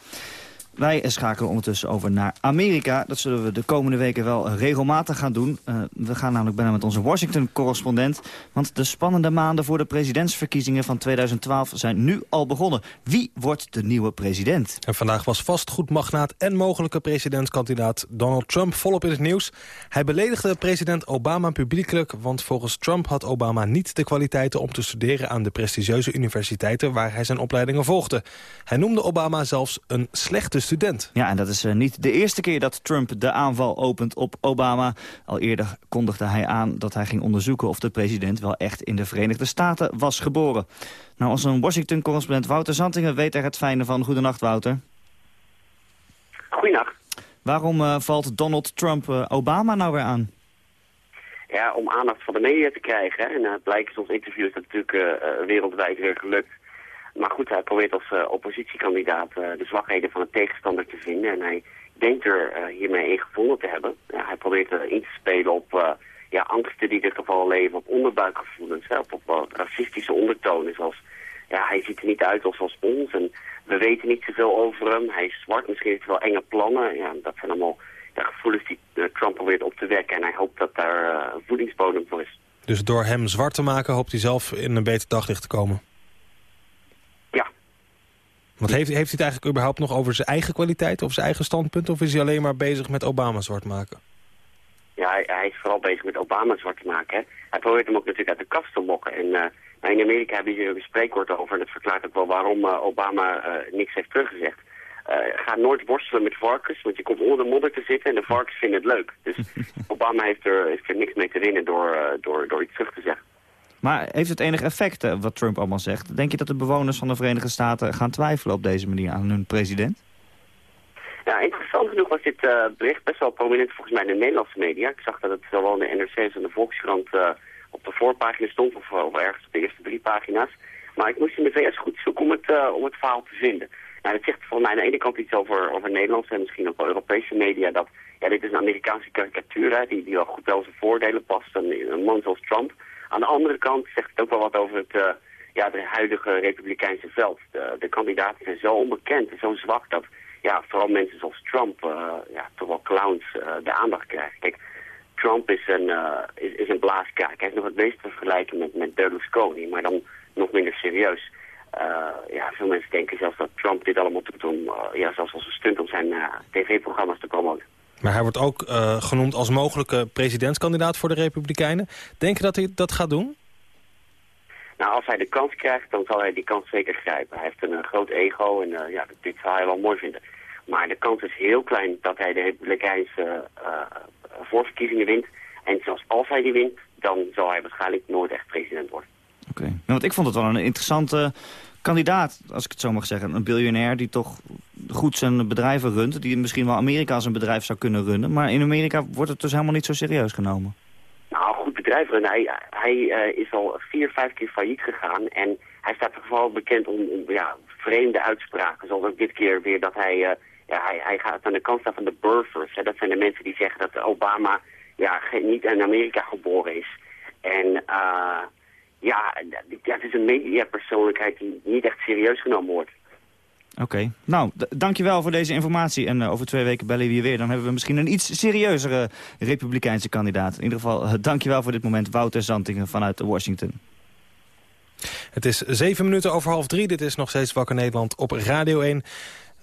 Wij schakelen ondertussen over naar Amerika. Dat zullen we de komende weken wel regelmatig gaan doen. Uh, we gaan namelijk bijna met onze Washington-correspondent. Want de spannende maanden voor de presidentsverkiezingen van 2012 zijn nu al begonnen. Wie wordt de nieuwe president? En vandaag was vastgoedmagnaat en mogelijke presidentskandidaat Donald Trump volop in het nieuws. Hij beledigde president Obama publiekelijk, want volgens Trump had Obama niet de kwaliteiten om te studeren aan de prestigieuze universiteiten waar hij zijn opleidingen volgde. Hij noemde Obama zelfs een slechte student. Ja, en dat is uh, niet de eerste keer dat Trump de aanval opent op Obama. Al eerder kondigde hij aan dat hij ging onderzoeken of de president wel echt in de Verenigde Staten was geboren. Nou, als een Washington-correspondent Wouter Zantingen weet er het fijne van. Goedenacht, Wouter. Goedenacht. Waarom uh, valt Donald Trump uh, Obama nou weer aan? Ja, om aandacht van de media te krijgen. En uh, blijkt ons interview is dat natuurlijk wereldwijd weer gelukt. Maar goed, hij probeert als uh, oppositiekandidaat uh, de zwakheden van de tegenstander te vinden. En hij denkt er uh, hiermee in gevonden te hebben. Hij probeert in te spelen op ja, angsten die in dit geval leven, op onderbuikgevoelens, op, racistische ondertonen. Zoals, ja, hij ziet er niet uit als, als ons en we weten niet zoveel over hem. Hij is zwart, misschien heeft hij wel enge plannen. Ja, dat zijn allemaal ja, gevoelens die Trump probeert op te wekken. En hij hoopt dat daar voedingsbodem voor is. Dus door hem zwart te maken hoopt hij zelf in een beter daglicht te komen? Want heeft, heeft hij het eigenlijk überhaupt nog over zijn eigen kwaliteit of zijn eigen standpunt? Of is hij alleen maar bezig met Obama zwart maken? Ja, hij, hij is vooral bezig met Obama zwart maken. Hè. Hij probeert hem ook natuurlijk uit de kast te lokken. En uh, Nou, in Amerika hebben ze hier een spreekwoord over en dat verklaart ook wel waarom uh, Obama uh, niks heeft teruggezegd. Ga nooit worstelen met varkens, want je komt onder de modder te zitten en de varkens vinden het leuk. Dus Obama heeft er, heeft er niks mee te winnen door, door, door iets terug te zeggen. Maar heeft het enig effect, wat Trump allemaal zegt? Denk je dat de bewoners van de Verenigde Staten gaan twijfelen op deze manier aan hun president? Ja, interessant genoeg was dit uh, bericht best wel prominent volgens mij in de Nederlandse media. Ik zag dat het zowel in de NRC in de Volkskrant uh, op de voorpagina stond, of, of, ergens op de eerste drie pagina's. Maar ik moest in de VS goed zoeken om het, uh, om het verhaal te vinden. Nou, dat zegt volgens mij aan de ene kant iets over, over Nederlandse en misschien ook wel Europese media. Dat ja, dit is een Amerikaanse karikatuur, die, die wel goed bij onze voordelen past. Een, een man zoals Trump. Aan de andere kant zegt het ook wel wat over het, ja, het huidige republikeinse veld. De, de kandidaten zijn zo onbekend en zo zwak dat ja, vooral mensen zoals Trump, uh, ja, toch wel clowns, uh, de aandacht krijgen. Kijk, Trump is een, is, is een blaaskaak. Hij heeft nog het meest te vergelijken met, met Berlusconi, maar dan nog minder serieus. ja, veel mensen denken zelfs dat Trump dit allemaal doet om, ja, zelfs als een stunt om zijn tv-programma's te promoten. Maar hij wordt ook genoemd als mogelijke presidentskandidaat voor de Republikeinen. Denk je dat hij dat gaat doen? Nou, als hij de kans krijgt, dan zal hij die kans zeker grijpen. Hij heeft een uh, groot ego en uh, ja, dit zal hij wel mooi vinden. Maar de kans is heel klein dat hij de Republikeinse uh, voorverkiezingen wint. En zelfs als hij die wint, dan zal hij waarschijnlijk nooit echt president worden. Oké, okay. want ik vond het wel een interessante kandidaat, als ik het zo mag zeggen. Een biljonair die toch goed zijn bedrijven runt. Die misschien wel Amerika als een bedrijf zou kunnen runnen. Maar in Amerika wordt het dus helemaal niet zo serieus genomen. Nou, goed bedrijf runnen. Hij, hij uh, is al vier, vijf keer failliet gegaan. En hij staat er vooral bekend om, ja, vreemde uitspraken. Zoals ook dit keer weer dat hij, uh, ja, hij, hij gaat aan de kant staan van de birthers. Hè. Dat zijn de mensen die zeggen dat Obama ja, niet in Amerika geboren is. En uh, ja, ja, het is een mediapersoonlijkheid die niet echt serieus genomen wordt. Oké. Okay. Nou, dankjewel voor deze informatie. En uh, over twee weken bellen we je weer. Dan hebben we misschien een iets serieuzere republikeinse kandidaat. In ieder geval, uh, dankjewel voor dit moment. Wouter Zantingen vanuit Washington. Het is zeven minuten over half drie. Dit is nog steeds Wakker Nederland op Radio 1.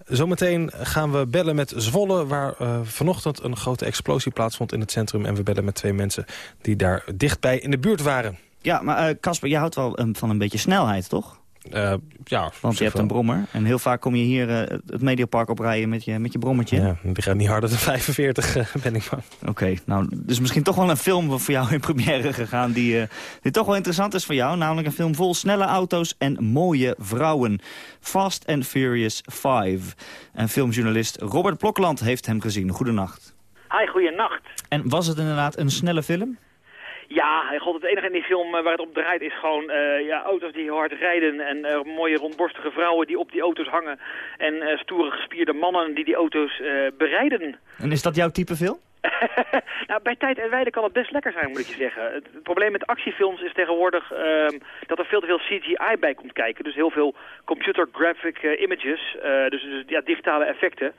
Zometeen gaan we bellen met Zwolle... waar uh, vanochtend een grote explosie plaatsvond in het centrum. En we bellen met twee mensen die daar dichtbij in de buurt waren. Ja, maar Casper, jij houdt wel um, van een beetje snelheid, toch? Uh, ja, Want je hebt een brommer. En heel vaak kom je hier uh, het Mediapark oprijden met je, met je brommertje. Ja, die gaat niet harder dan 45, uh, ben ik van. Oké, okay, nou, dus misschien toch wel een film voor jou in première gegaan... Die, die toch wel interessant is voor jou. Namelijk een film vol snelle auto's en mooie vrouwen. Fast and Furious 5. En filmjournalist Robert Blokland heeft hem gezien. Goedenacht. Hi, goedenacht. En was het inderdaad een snelle film? Ja, god, het enige in die film waar het op draait is gewoon uh, ja, auto's die hard rijden en uh, mooie rondborstige vrouwen die op die auto's hangen en uh, stoere gespierde mannen die die auto's bereiden. En is dat jouw type film? nou, bij tijd en wijde kan het best lekker zijn, moet ik je zeggen. Het, het probleem met actiefilms is tegenwoordig ehm, dat er veel te veel CGI bij komt kijken. Dus heel veel computer graphic images, dus, dus ja, digitale effecten.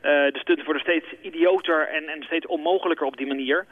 de stunten worden steeds idioter en, en steeds onmogelijker op die manier.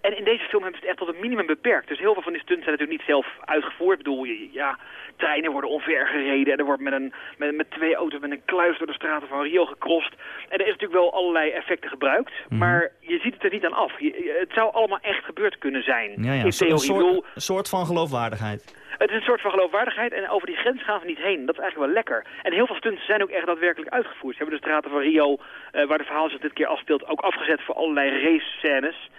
En in deze film hebben ze het echt tot een minimum beperkt. Dus heel veel van die stunts zijn natuurlijk niet zelf uitgevoerd. Ik bedoel, ja, treinen worden onver gereden. En er wordt met, een, met, met twee auto's met een kluis door de straten van Rio gecrossed. En er is natuurlijk wel allerlei effecten gebruikt. Mhm. Maar je ziet het er niet aan af. Je, het zou allemaal echt gebeurd kunnen zijn. Ja, ja. In theorie. Een soort, een soort van geloofwaardigheid. Het is een soort van geloofwaardigheid en over die grens gaan we niet heen. Dat is eigenlijk wel lekker. En heel veel stunts zijn ook echt daadwerkelijk uitgevoerd. Ze hebben de straten van Rio, uh, waar de verhaal zich dit keer afspeelt, ook afgezet voor allerlei race scènes.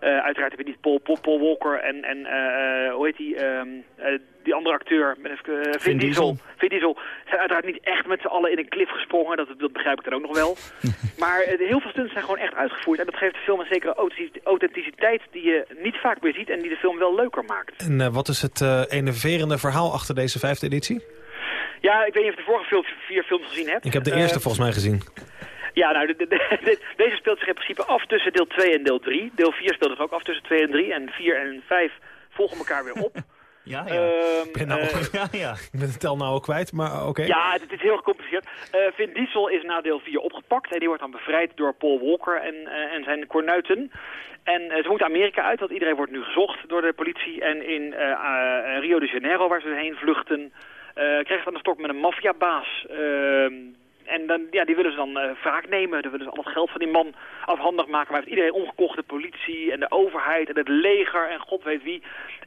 Uh, uiteraard heb je niet Paul, Paul, Paul Walker en, en uh, hoe heet die, um, uh, die andere acteur, Vin, Vin Diesel. Diesel. Vin Diesel zijn uiteraard niet echt met z'n allen in een klif gesprongen, dat, dat begrijp ik dan ook nog wel. maar heel veel stunts zijn gewoon echt uitgevoerd en dat geeft de film een zekere authenticiteit die je niet vaak meer ziet en die de film wel leuker maakt. En wat is het enerverende verhaal achter deze vijfde editie? Ja, ik weet niet of je de vorige vier films gezien hebt. Ik heb de eerste volgens mij gezien. Ja, nou, de, de, de, deze speelt zich in principe af tussen deel 2 en deel 3. Deel 4 speelt zich ook af tussen 2 en 3. En 4 en 5 volgen elkaar weer op. Ja, ja. Um, ik ben, nou, uh, ja, ja. ik ben de tel nou al kwijt, maar oké. Okay. Ja, het, het, is heel gecompliceerd. Uh, Vin Diesel is na deel 4 opgepakt. En die wordt dan bevrijd door Paul Walker en, uh, en zijn kornuiten. En ze moeten Amerika uit, want iedereen wordt nu gezocht door de politie. En in Rio de Janeiro, waar ze heen vluchten, krijgen ze aan de stok met een maffiabaas. En dan, ja, die willen ze dan wraak nemen. Dan willen ze al het geld van die man afhandig maken. Maar heeft iedereen omgekocht, de politie en de overheid en het leger en god weet wie.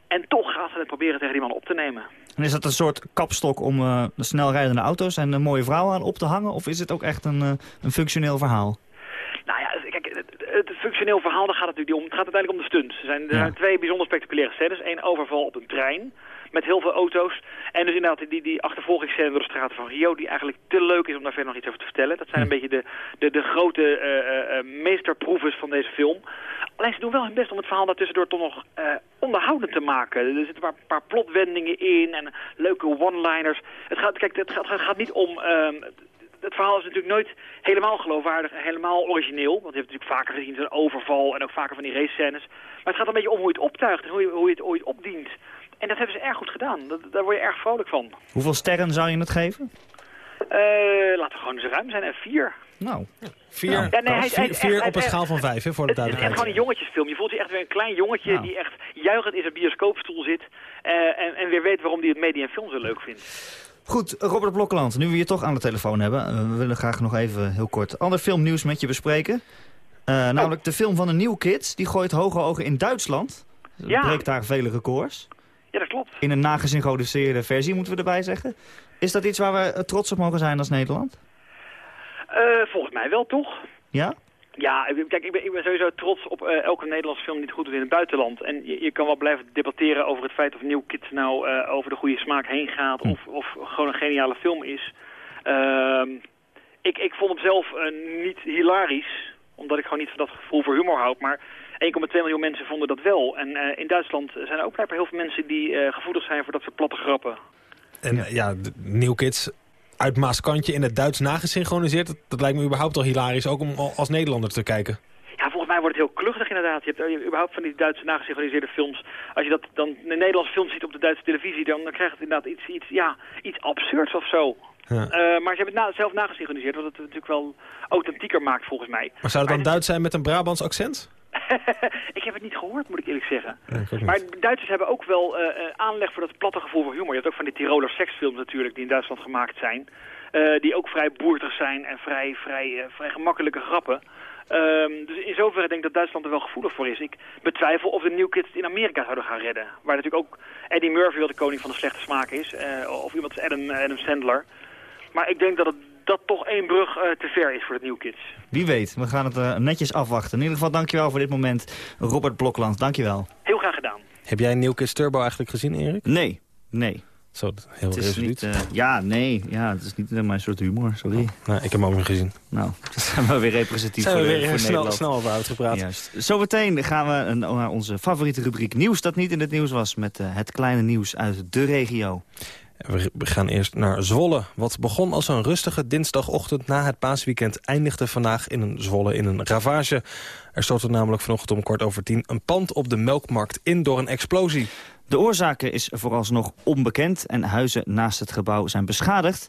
En toch gaan ze het proberen tegen die man op te nemen. En is dat een soort kapstok om uh, de snelrijdende auto's en een mooie vrouwen aan op te hangen? Of is het ook echt een, uh, een functioneel verhaal? Nou ja, kijk, het, functioneel verhaal daar gaat het natuurlijk om. Het gaat uiteindelijk om de stunts. Er zijn, er zijn twee bijzonder spectaculaire scènes. Eén overval op een trein met heel veel auto's. En dus inderdaad die, die achtervolgingsscène door de straten van Rio... die eigenlijk te leuk is om daar verder nog iets over te vertellen. Dat zijn een beetje de, de, de grote uh, uh, meesterproeves van deze film. Alleen ze doen wel hun best om het verhaal daartussendoor toch nog uh, onderhoudend te maken. Er zitten een paar, plotwendingen in en leuke one-liners. Het gaat, kijk, het gaat, het gaat niet om... Uh, het verhaal is natuurlijk nooit helemaal geloofwaardig en helemaal origineel. Want je hebt natuurlijk vaker gezien zo'n overval en ook vaker van die race scènes. Maar het gaat een beetje om hoe je het optuigt en hoe je, hoe je het ooit opdient. En dat hebben ze erg goed gedaan. Dat, daar word je erg vrolijk van. Hoeveel sterren zou je het geven? Uh, laten we gewoon eens ruim zijn. En vier. Nou, vier, ja, nee, hij, vier, vier hij, op een schaal van vijf, hè, voor de duidelijkheid. Het is echt gewoon een jongetjesfilm. Je voelt je echt weer een klein jongetje nou. die echt juichend in zijn bioscoopstoel zit. Uh, en, en weer weet waarom hij het media en film zo leuk vindt. Goed, Robert Blokkeland, nu we je toch aan de telefoon hebben. Uh, we willen graag nog even heel kort ander filmnieuws met je bespreken. Uh, namelijk de film van de New Kids. Die gooit hoge ogen in Duitsland. Ja. Breekt daar vele records. Ja, dat klopt. In een nagesynchroniseerde versie, moeten we erbij zeggen. Is dat iets waar we trots op mogen zijn als Nederland? Uh, volgens mij wel, toch? Ja? Ja, kijk, ik ben, ik ben sowieso trots op uh, elke Nederlandse film die het goed doet in het buitenland. En je, je, kan wel blijven debatteren over het feit of New Kids nou uh, over de goede smaak heen gaat... Hm. Of, of gewoon een geniale film is. Uh, ik, ik vond hem zelf niet hilarisch, omdat ik gewoon niet van dat gevoel voor humor houd. Maar 1,2 miljoen mensen vonden dat wel. En uh, in Duitsland zijn er ook blijkbaar heel veel mensen die uh, gevoelig zijn voor dat soort platte grappen. En ja, de New Kids uit Maaskantje in het Duits nagesynchroniseerd. Dat, dat, lijkt me überhaupt al hilarisch, ook om als Nederlander te kijken. Ja, volgens mij wordt het heel kluchtig inderdaad. Je hebt, je hebt überhaupt van die Duitse nagesynchroniseerde films. Als je dat dan een Nederlandse film ziet op de Duitse televisie, dan, dan krijgt het inderdaad iets, iets, ja, iets absurds of zo. Ja. Uh, maar ze hebben het na, zelf nagesynchroniseerd, wat het natuurlijk wel authentieker maakt volgens mij. Maar zou het dan maar Duits zijn met een Brabants accent? ik heb het niet gehoord, moet ik eerlijk zeggen. Ja, maar Duitsers hebben ook wel uh, aanleg voor dat platte gevoel voor humor. Je hebt ook van die Tiroler seksfilms natuurlijk, die in Duitsland gemaakt zijn. Uh, die ook vrij boertig zijn en vrij, vrij, uh, vrij gemakkelijke grappen. Um, dus in zoverre denk ik dat Duitsland er wel gevoelig voor is. Ik betwijfel of de New Kids in Amerika zouden gaan redden. Waar natuurlijk ook Eddie Murphy wel de koning van de slechte smaak is. Uh, of iemand als Adam, Adam Sandler. Maar ik denk dat het dat toch één brug uh, te ver is voor de New Kids. Wie weet, we gaan het uh, netjes afwachten. In ieder geval dankjewel voor dit moment, Robert Blokland. Dankjewel. Heel graag gedaan. Heb jij New Kids Turbo eigenlijk gezien, Erik? Nee, nee. Zo, heel resoluut. Niet, uh, ja, nee, ja, het is niet mijn soort humor, sorry. Oh, nou, ik heb hem ook niet gezien. Nou, dat zijn we weer representatief zijn voor, we de, weer voor snel, Nederland. snel over uitgepraat. Juist. Zometeen gaan we naar onze favoriete rubriek Nieuws dat niet in het nieuws was... met uh, het kleine nieuws uit de regio. We gaan eerst naar Zwolle. Wat begon als een rustige dinsdagochtend na het paasweekend... eindigde vandaag in een Zwolle in een ravage. Er stortte namelijk vanochtend om kwart over tien... een pand op de melkmarkt in door een explosie. De oorzaken is vooralsnog onbekend... en huizen naast het gebouw zijn beschadigd.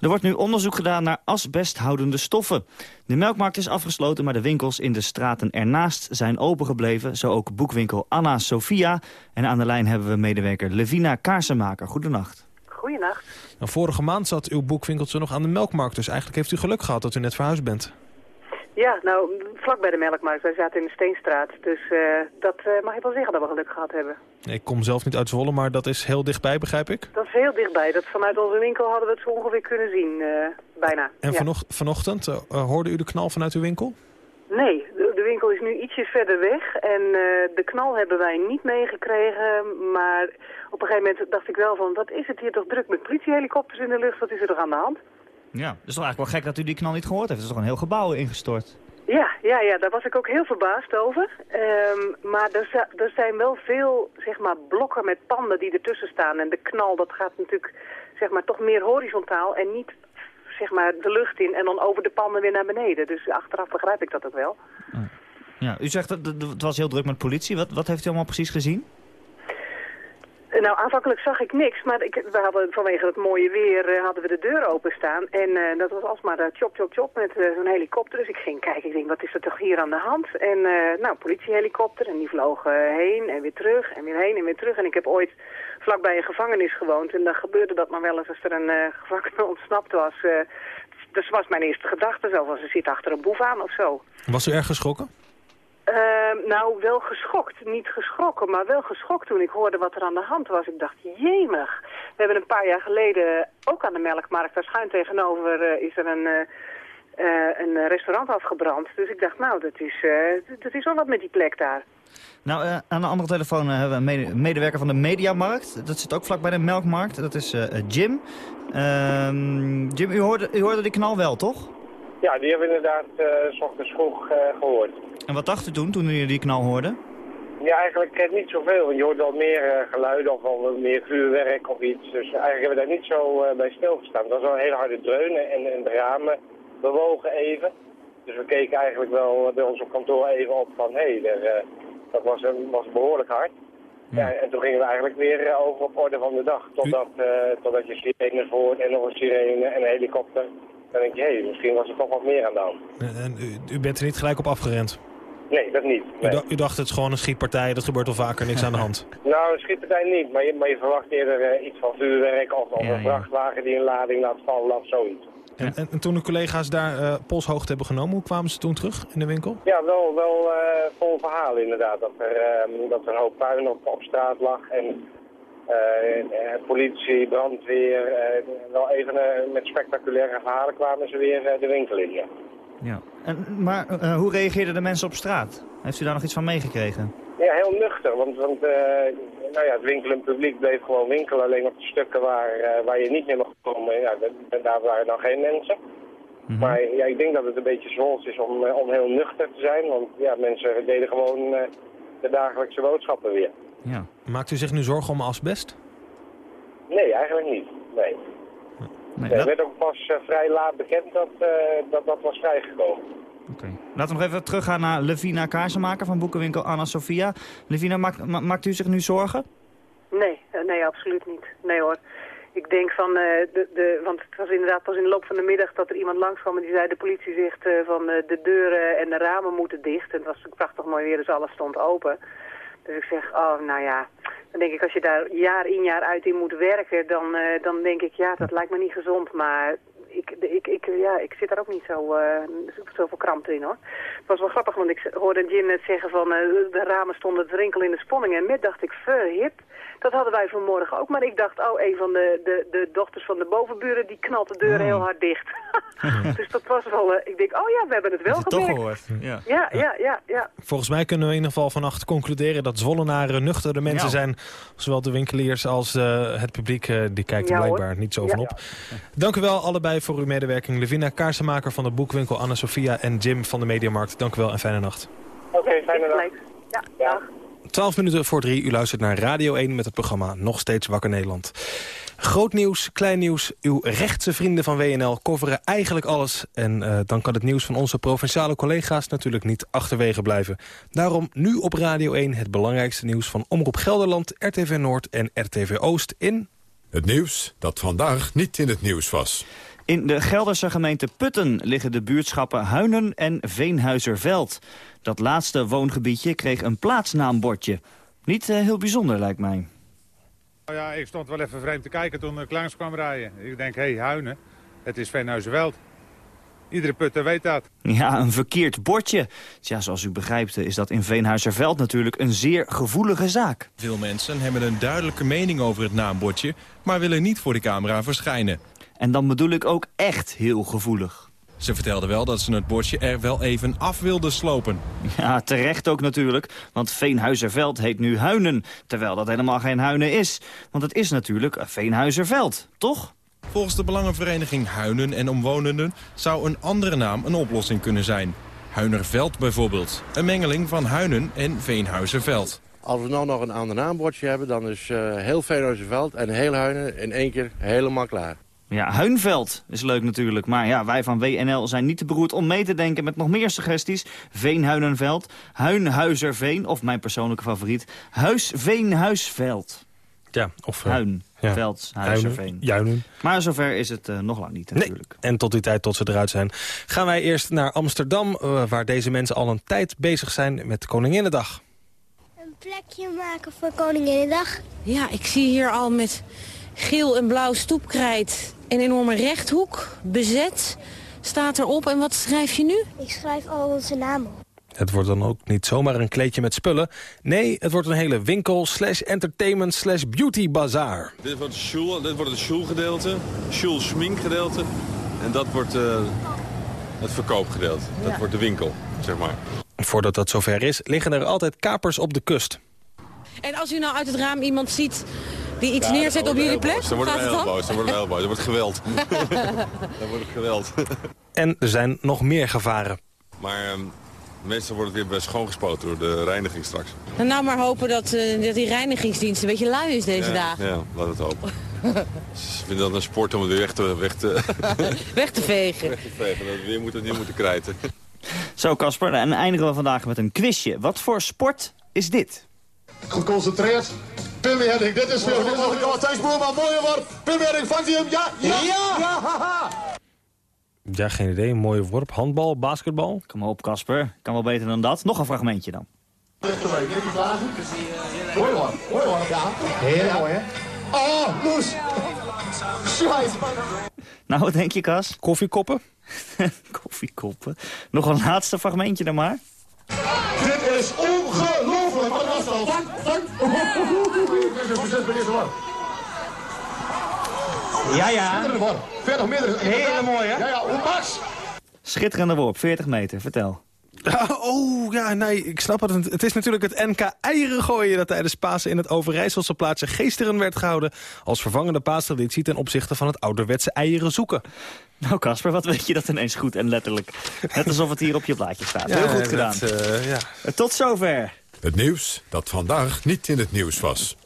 Er wordt nu onderzoek gedaan naar asbesthoudende stoffen. De melkmarkt is afgesloten, maar de winkels in de straten ernaast zijn opengebleven. Zo ook boekwinkel Anna Sophia. En aan de lijn hebben we medewerker Levina Kaarsenmaker. Goedenacht. Nou, vorige maand zat uw boekwinkeltje nog aan de melkmarkt. Dus eigenlijk heeft u geluk gehad dat u net verhuisd bent. Ja, nou, vlak bij de melkmarkt. Wij zaten in de Steenstraat. Dus uh, dat uh, mag ik wel zeggen dat we geluk gehad hebben. Ik kom zelf niet uit Zwolle, maar dat is heel dichtbij, begrijp ik? Dat is heel dichtbij. Dat vanuit onze winkel hadden we het zo ongeveer kunnen zien, uh, bijna. En ja. vanochtend, vanochtend hoorde u de knal vanuit uw winkel? Nee, de, winkel is nu ietsjes verder weg. En de knal hebben wij niet meegekregen. Maar op een gegeven moment dacht ik wel van... wat is het hier toch druk met politiehelikopters in de lucht? Wat is er toch aan de hand? Ja, het is toch eigenlijk wel gek dat u die knal niet gehoord heeft. Er is toch een heel gebouw ingestort? Ja, ja, ja, daar was ik ook heel verbaasd over. Um, maar er, er, zijn wel veel, zeg maar, blokken met panden die ertussen staan. En de knal, dat gaat natuurlijk, zeg maar, toch meer horizontaal en niet, zeg maar, de lucht in en dan over de panden weer naar beneden. Dus achteraf begrijp ik dat ook wel. Ja, u zegt dat het was heel druk met politie. Wat, wat heeft u allemaal precies gezien? Nou, aanvankelijk zag ik niks, maar ik, we hadden vanwege het mooie weer eh, hadden we de deur openstaan. En eh, dat was alsmaar uh, chop, chop, chop met zo'n helikopter. Dus ik ging kijken, ik denk, wat is er toch hier aan de hand? En nou, politiehelikopter en die vlogen heen en weer terug en weer heen en weer terug. En ik heb ooit vlakbij een gevangenis gewoond en dan gebeurde dat maar wel eens als er een gevangene ontsnapt was. dus was mijn eerste gedachte van ze zit achter een boef aan of zo. Was u erg geschrokken? Ehm, nou, wel geschokt. Niet geschrokken, maar wel geschokt toen ik hoorde wat er aan de hand was. Ik dacht, jemig. We hebben een paar jaar geleden, ook aan de Melkmarkt, daar schuin tegenover, eh, is er een, eh, eh, een restaurant afgebrand. Dus ik dacht, nou, dat is, dat is wel wat met die plek daar. Nou, aan de andere telefoon hebben we een mede- medewerker van de Mediamarkt. Dat zit ook vlak bij de Melkmarkt. Dat is Jim. Ehm, Jim, u hoorde, u hoorde die knal wel, toch? Ja, die hebben we inderdaad eh, s ochtends vroeg eh, gehoord. En wat dacht u toen, toen u die knal hoorde? Ja, eigenlijk eh, niet zoveel, want je hoort wel meer geluiden of wel meer vuurwerk of iets. Dus eigenlijk hebben we daar niet zo bij stilgestaan. Het was wel een hele harde dreun en, en de ramen bewogen even. Dus we keken eigenlijk wel bij ons op kantoor even op van, hé, hey, dat was, eh, was behoorlijk hard. Ja, en toen gingen we eigenlijk weer over op orde van de dag. Totdat, totdat je sirenes hoort en nog een sirene en een helikopter. Dan denk je, hé, hey, misschien was er toch wat meer aan de hand. En, en u, u bent er niet gelijk op afgerend? Nee, dat niet. U, da- u dacht het is gewoon een schietpartij, dat gebeurt al vaker, niks aan de hand. Nou, een schietpartij niet, maar je, maar je verwacht eerder eh, iets van vuurwerk of, of Ja, een vrachtwagen die een lading laat vallen of zoiets. En, en, en toen de collega's daar eh polshoogte hebben genomen, hoe kwamen ze toen terug in de winkel? Ja, wel, wel eh, vol verhaal inderdaad. Dat er, eh, dat er een hoop puin op, op straat lag en politie, brandweer, eh, wel even eh, met spectaculaire verhalen kwamen ze weer eh, de winkel in. Ja. Ja. En, maar eh, hoe reageerden de mensen op straat? Heeft u daar nog iets van meegekregen? Ja, heel nuchter, want, want eh, nou ja, het winkelend publiek bleef gewoon winkelen. Alleen op de stukken waar, eh, waar je niet meer mag komen, ja, da- daar waren dan geen mensen. Maar ja, ik denk dat het een beetje zoals is om, eh, om heel nuchter te zijn. Want ja, mensen deden gewoon eh, de dagelijkse boodschappen weer. Ja. Maakt u zich nu zorgen om asbest? Nee, eigenlijk niet. Nee. Nee, Nee, dat- het werd ook pas eh, vrij laat bekend dat, eh, dat dat was vrijgekomen. Laten we nog even teruggaan naar Levina Kaarsenmaker van boekenwinkel Anna Sophia. Levina, maakt, ma- maakt u zich nu zorgen? Nee, eh, nee, absoluut niet. Nee hoor. Ik denk van, eh, de, de, want het was inderdaad pas in de loop van de middag dat er iemand langskwam en die zei de politie zegt eh, van eh, de deuren en de ramen moeten dicht. En het was natuurlijk prachtig mooi weer, dus alles stond open. Dus ik zeg, oh nou ja, dan denk ik als je daar jaar in jaar uit in moet werken, dan, eh, dan denk ik ja, dat lijkt me niet gezond. Maar ik, ik, ik, ja, ik zit daar ook niet zo, eh zoveel kramp in hoor. Het was wel grappig, want ik hoorde Jim net zeggen van eh, de ramen stonden te rinkelen in de sponning. En met dacht ik, verhip, dat hadden wij vanmorgen ook. Maar ik dacht, oh, een van de, de, de dochters van de bovenburen, die knalt de deur heel hard dicht. dus dat was wel, eh, ik denk, oh ja, we hebben het wel het toch gehoord? Ja. Ja, ja, ja, ja. Volgens mij kunnen we in ieder geval vannacht concluderen dat Zwollenaren nuchtere mensen Ja. zijn. Zowel de winkeliers als eh, het publiek, eh, die kijkt er Ja, hoor. blijkbaar niet zo Ja. van op. Dank u wel allebei voor uw medewerking. Levina Kaarsenmaker van de boekwinkel Anna-Sophia en Jim van de Mediamarkt. Dank u wel en fijne nacht. Oké, fijne dag. Ja, dag. 12 minuten voor drie, u luistert naar Radio 1 met het programma Nog Steeds Wakker Nederland. Groot nieuws, klein nieuws. Uw rechtse vrienden van WNL coveren eigenlijk alles. En eh, dan kan het nieuws van onze provinciale collega's natuurlijk niet achterwege blijven. Daarom nu op Radio 1 het belangrijkste nieuws van Omroep Gelderland, RTV Noord en RTV Oost in... Het nieuws dat vandaag niet in het nieuws was. In de Gelderse gemeente Putten liggen de buurtschappen Huinen en Veenhuizerveld. Dat laatste woongebiedje kreeg een plaatsnaambordje. Niet eh, heel bijzonder, lijkt mij. Nou ja, ik stond wel even vreemd te kijken toen ik langs kwam rijden. Ik denk, hé, hey, Huinen, het is Veenhuizenveld. Iedere putter weet dat. Ja, een verkeerd bordje. Tja, zoals u begrijpt eh, is dat in Veenhuizerveld natuurlijk een zeer gevoelige zaak. Veel mensen hebben een duidelijke mening over het naambordje... maar willen niet voor de camera verschijnen. En dan bedoel ik ook echt heel gevoelig. Ze vertelden wel dat ze het bordje er wel even af wilden slopen. Ja, terecht ook natuurlijk, want Veenhuizerveld heet nu Huinen. Terwijl dat helemaal geen Huinen is. Want het is natuurlijk een Veenhuizerveld, toch? Volgens de Belangenvereniging Huinen en Omwonenden... zou een andere naam een oplossing kunnen zijn. Huinerveld bijvoorbeeld. Een mengeling van Huinen en Veenhuizerveld. Als we nou nog een ander naambordje hebben, dan is eh, heel Veenhuizenveld en heel Huinen in één keer helemaal klaar. Ja, Huinveld is leuk natuurlijk. Maar ja, wij van WNL zijn niet te beroerd om mee te denken met nog meer suggesties. Veenhuinenveld, Huinhuizerveen of mijn persoonlijke favoriet, Huisveenhuisveld. Ja, of... eh, Huin, ja. Velds, Huizerveen. Juinen. Maar zover is het eh, nog lang niet natuurlijk. En tot die tijd, tot ze eruit zijn, gaan wij eerst naar Amsterdam... eh, waar deze mensen al een tijd bezig zijn met Koninginnedag. Een plekje maken voor Koninginnedag. Ja, ik zie hier al met geel en blauw stoepkrijt een enorme rechthoek, bezet, staat erop. En wat schrijf je nu? Ik schrijf al onze namen op. Het wordt dan ook niet zomaar een kleedje met spullen. Nee, het wordt een hele winkel slash entertainment slash beauty bazaar. Dit wordt, school, dit wordt het schoolgedeelte, school-schminkgedeelte. En dat wordt eh, het verkoopgedeelte. Dat wordt de winkel, zeg maar. Voordat dat zover is, liggen er altijd kapers op de kust. En als u nou uit het raam iemand ziet die iets Ja, neerzet op jullie plek. Dan worden we heel boos. Dan worden we heel boos. Dan wordt geweld. dan wordt het geweld. En er zijn nog meer gevaren. Maar ehm, meestal wordt het weer best schoongespoten door de reiniging straks. En nou maar hopen dat, eh, dat die reinigingsdienst een beetje lui is deze ja, dagen. Ja, laat het hopen. Ze vinden dat een sport om het weer weg te, weg te, Weg te vegen. weg te vegen. Dat we weer moeten, weer moeten krijten. Zo Casper, en eindigen we vandaag met een quizje. Wat voor sport is dit? Geconcentreerd. Pim dit is veel. Dit is nog een. Thijs Boerman, mooie worp. Pim Weerding, vangt hij hem? Ja, ja, ja. ja haha. Ja, geen idee. Een mooie worp. Handbal, basketbal. Kom maar op Casper, kan wel beter dan dat. Nog een fragmentje dan. Mooi hoor, mooi hoor. Ja, heel mooi hè. Oh, Loes. Schijt. Nou, wat denk je Cas? Koffiekoppen? Koffiekoppen. Nog een laatste fragmentje dan maar. Dit is ongelooflijk. Verzet deze worp. Ja, ja. Schitterende worp. Verder meerdere. Hele mooi, hè? Ja, ja, Max? Schitterende worp, 40 meter, vertel. Oh, ja, nee, ik snap het. Het is natuurlijk het NK eieren gooien... dat tijdens Pasen in het Overijsselse plaatsje Geesteren werd gehouden... als vervangende paastraditie ten opzichte van het ouderwetse eieren zoeken. Nou Casper, wat weet je dat ineens goed en letterlijk? Net alsof het hier op je blaadje staat. Heel goed gedaan. dat, eh, ja. Tot zover. Het nieuws dat vandaag niet in het nieuws was.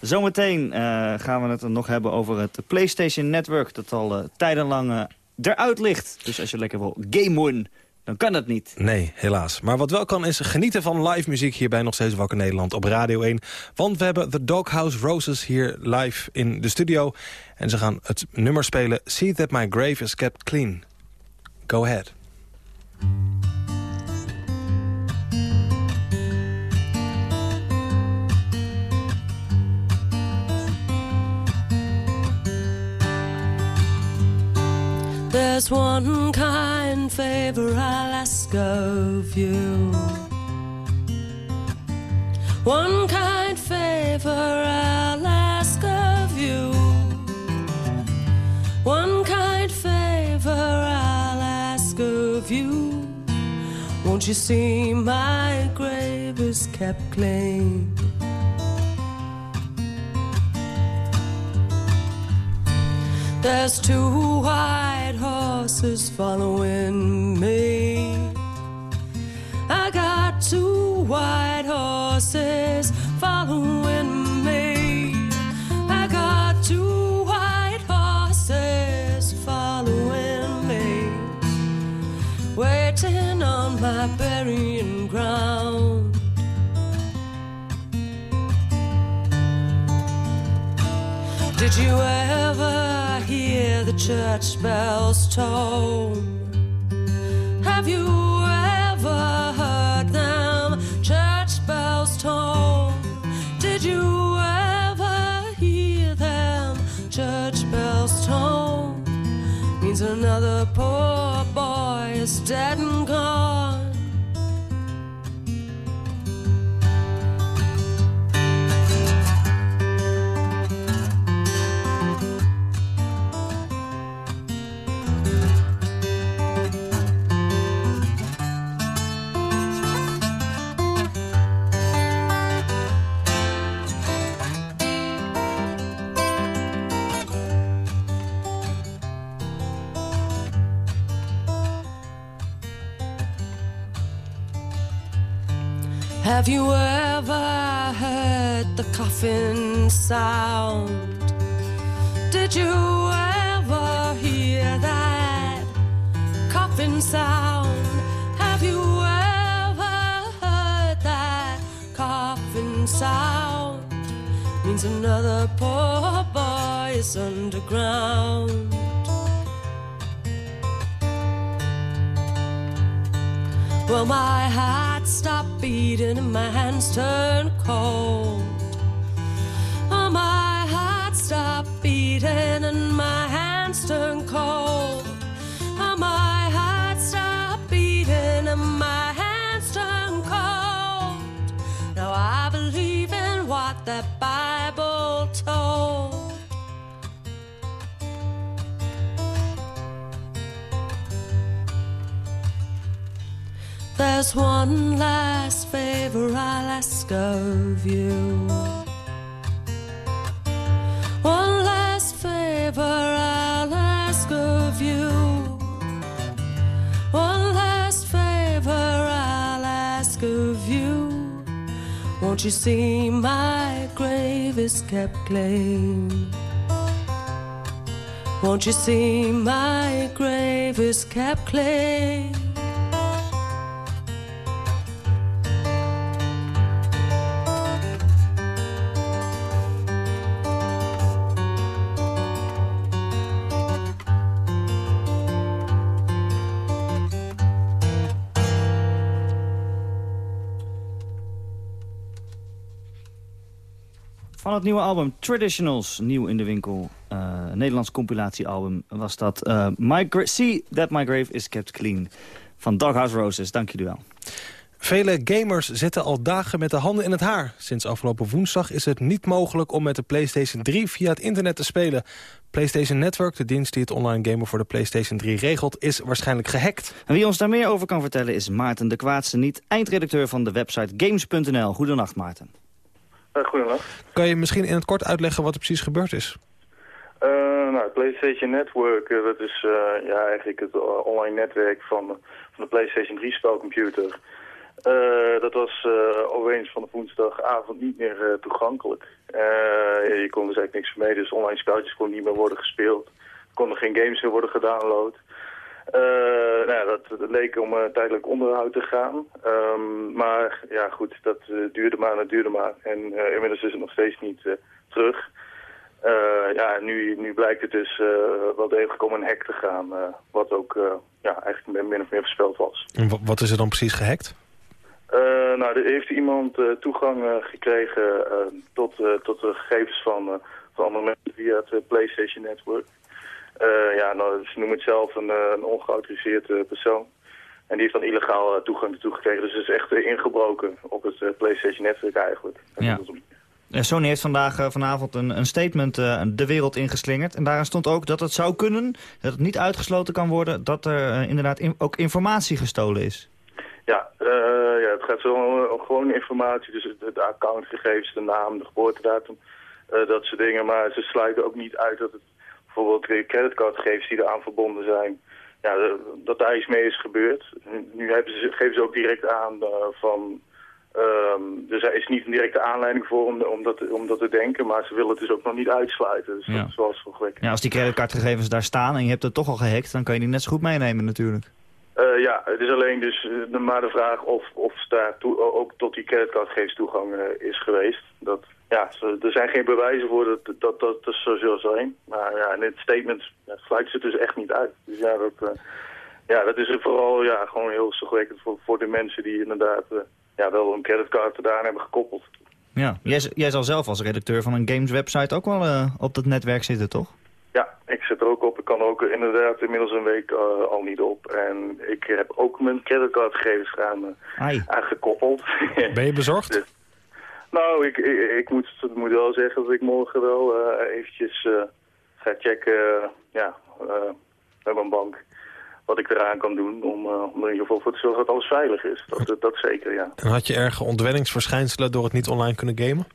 Zometeen eh, gaan we het nog hebben over het PlayStation Network... dat al eh, tijdenlang eh, eruit ligt. Dus als je lekker wil gamen, dan kan dat niet. Nee, helaas. Maar wat wel kan is genieten van live muziek hier bij Nog Steeds Wakker Nederland op Radio 1. Want we hebben The Doghouse Roses hier live in de studio. En ze gaan het nummer spelen See That My Grave Is Kept Clean. Go ahead. There's one kind favor I'll ask of you. One kind favor I'll ask of you. One kind favor I'll ask of you. Won't you see my grave is kept clean? There's two white horses following me. I got two white horses church bells toll? Have you ever heard them church bells toll? Did you ever hear them church bells toll? Means another poor boy is dead and Have you ever heard the coffin sound? Did you ever hear that coffin sound? Have you ever heard that coffin sound? Means another poor boy is underground. Well, my heart beating and my hands turn cold. Oh, my heart stopped beating and my hands turn cold. Oh, my heart stopped beating and my hands turn cold. Now I believe in what that There's one last favor I'll ask of you. One last favor I'll ask of you. One last favor I'll ask of you. Won't you see my grave is kept clean? Won't you see my grave is kept clean? Van het nieuwe album Traditionals, nieuw in de winkel. eh, Nederlands compilatiealbum was dat. eh, My See That My Grave Is Kept Clean. Van Doghouse Roses, dank jullie wel. Vele gamers zitten al dagen met de handen in het haar. Sinds afgelopen woensdag is het niet mogelijk om met de PlayStation 3 via het internet te spelen. PlayStation Network, de dienst die het online gamen voor de PlayStation 3 regelt, is waarschijnlijk gehackt. En wie ons daar meer over kan vertellen is Maarten de Kwaadste niet, eindredacteur van de website games.nl. Goedenacht Maarten. Uh, goedendag. Kan je misschien in het kort uitleggen wat er precies gebeurd is? Uh, nou, PlayStation Network, uh, dat is ja, eigenlijk het online netwerk van, van de PlayStation 3 spelcomputer. Uh, dat was uh, overeens van de woensdagavond niet meer uh, toegankelijk. Je kon dus eigenlijk niks mee, dus online spelletjes konden niet meer worden gespeeld. Er konden geen games meer worden gedownload. Uh, nou, dat, dat leek om uh, tijdelijk onderhoud te gaan. Um, maar ja, goed, dat uh, duurde maar en dat duurde maar. En inmiddels is het nog steeds niet terug. Ja, nu, nu blijkt het dus wel degelijk om een hack te gaan. Wat ook ja, eigenlijk min of meer voorspeld was. En wat is er dan precies gehackt? Nou, er heeft iemand toegang gekregen tot, tot de gegevens van, van andere mensen via het PlayStation Network. Uh, ja, nou, ze noemen het zelf een, uh, een ongeautoriseerd uh, persoon. En die heeft dan illegaal toegang ertoe gekregen. Dus het is echt ingebroken op het PlayStation Network eigenlijk. Ja. Sony heeft vandaag vanavond een, een statement uh, de wereld ingeslingerd. En daarin stond ook dat het zou kunnen, dat het niet uitgesloten kan worden... dat er uh, inderdaad in, ook informatie gestolen is. Ja, uh, ja het gaat zo om gewoon informatie. Dus de, accountgegevens, de naam, de geboortedatum, dat soort dingen. Maar ze sluiten ook niet uit dat het bijvoorbeeld creditcardgegevens die eraan verbonden zijn... Ja, dat daar iets mee is gebeurd. Nu hebben ze, geven ze ook direct aan uh, van... Um, dus er is niet een directe aanleiding voor om, om, dat, om dat te denken, maar ze willen het dus ook nog niet uitsluiten. Dus ja. dat is wel zorgwekkend. Ja, als die creditcardgegevens daar staan en je hebt het toch al gehackt, dan kan je die net zo goed meenemen natuurlijk. Uh, ja, het is alleen dus uh, maar de vraag of, of daar toe, ook tot die creditcardgegevens toegang is geweest. Dat, ja, er zijn geen bewijzen voor dat dat, dat, dat zo zal zijn. Maar ja, in het statement sluit ze dus echt niet uit. Dus ja, dat, ja, dat is vooral ja, gewoon heel zorgwekkend voor, voor de mensen die inderdaad ja, wel een creditcard daaraan hebben gekoppeld. Ja, jij, jij zal zelf als redacteur van een games website ook wel op dat netwerk zitten, toch? Zit er ook op. Ik kan ook inderdaad inmiddels een week uh, al niet op. En ik heb ook mijn creditcardgegevens aan, uh, aan gekoppeld. Ben je bezorgd? dus, nou, ik, ik, ik moet, moet wel zeggen dat ik morgen wel eventjes ga checken ja, met mijn bank wat ik eraan kan doen om, uh, om er in ieder geval voor te zorgen dat alles veilig is. Dat, dat, dat zeker, ja. En had je erge ontwenningsverschijnselen door het niet online kunnen gamen?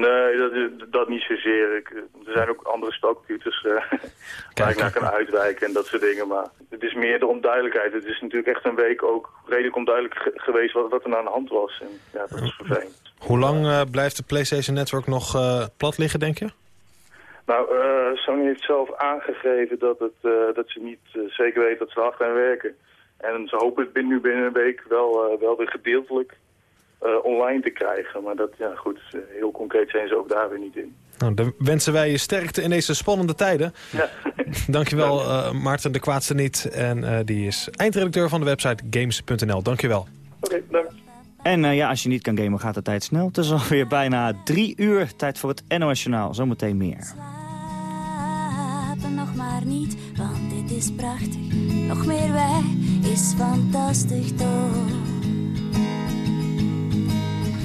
Nee, dat, dat niet zozeer. Ik, er zijn ook andere spelcomputers uh, waar ik naar kan uitwijken en dat soort dingen. Maar het is meer de onduidelijkheid. Het is natuurlijk echt een week ook redelijk onduidelijk ge geweest wat, wat er nou aan de hand was. En ja, dat is vervelend. Hoe lang uh, blijft de PlayStation Network nog uh, plat liggen, denk je? Nou, Sony heeft zelf aangegeven dat, het, dat ze niet zeker weten dat ze hard gaan werken. En ze hopen het binnen, nu binnen een week wel, wel weer gedeeltelijk eh, online te krijgen. Maar dat, ja goed, eh, heel concreet zijn ze ook daar weer niet in. Nou, dan wensen wij je sterkte in deze spannende tijden. Ja. Dankjewel uh, Maarten de Kwaadste Niet. En uh, die is eindredacteur van de website games.nl. Dankjewel. Oké, okay, dank. En uh, ja, als je niet kan gamen gaat de tijd snel. Het is alweer bijna drie uur. Tijd voor het NOS Journaal. Zometeen meer. Slapen nog maar niet, want dit is prachtig. Nog meer wij is fantastisch toch.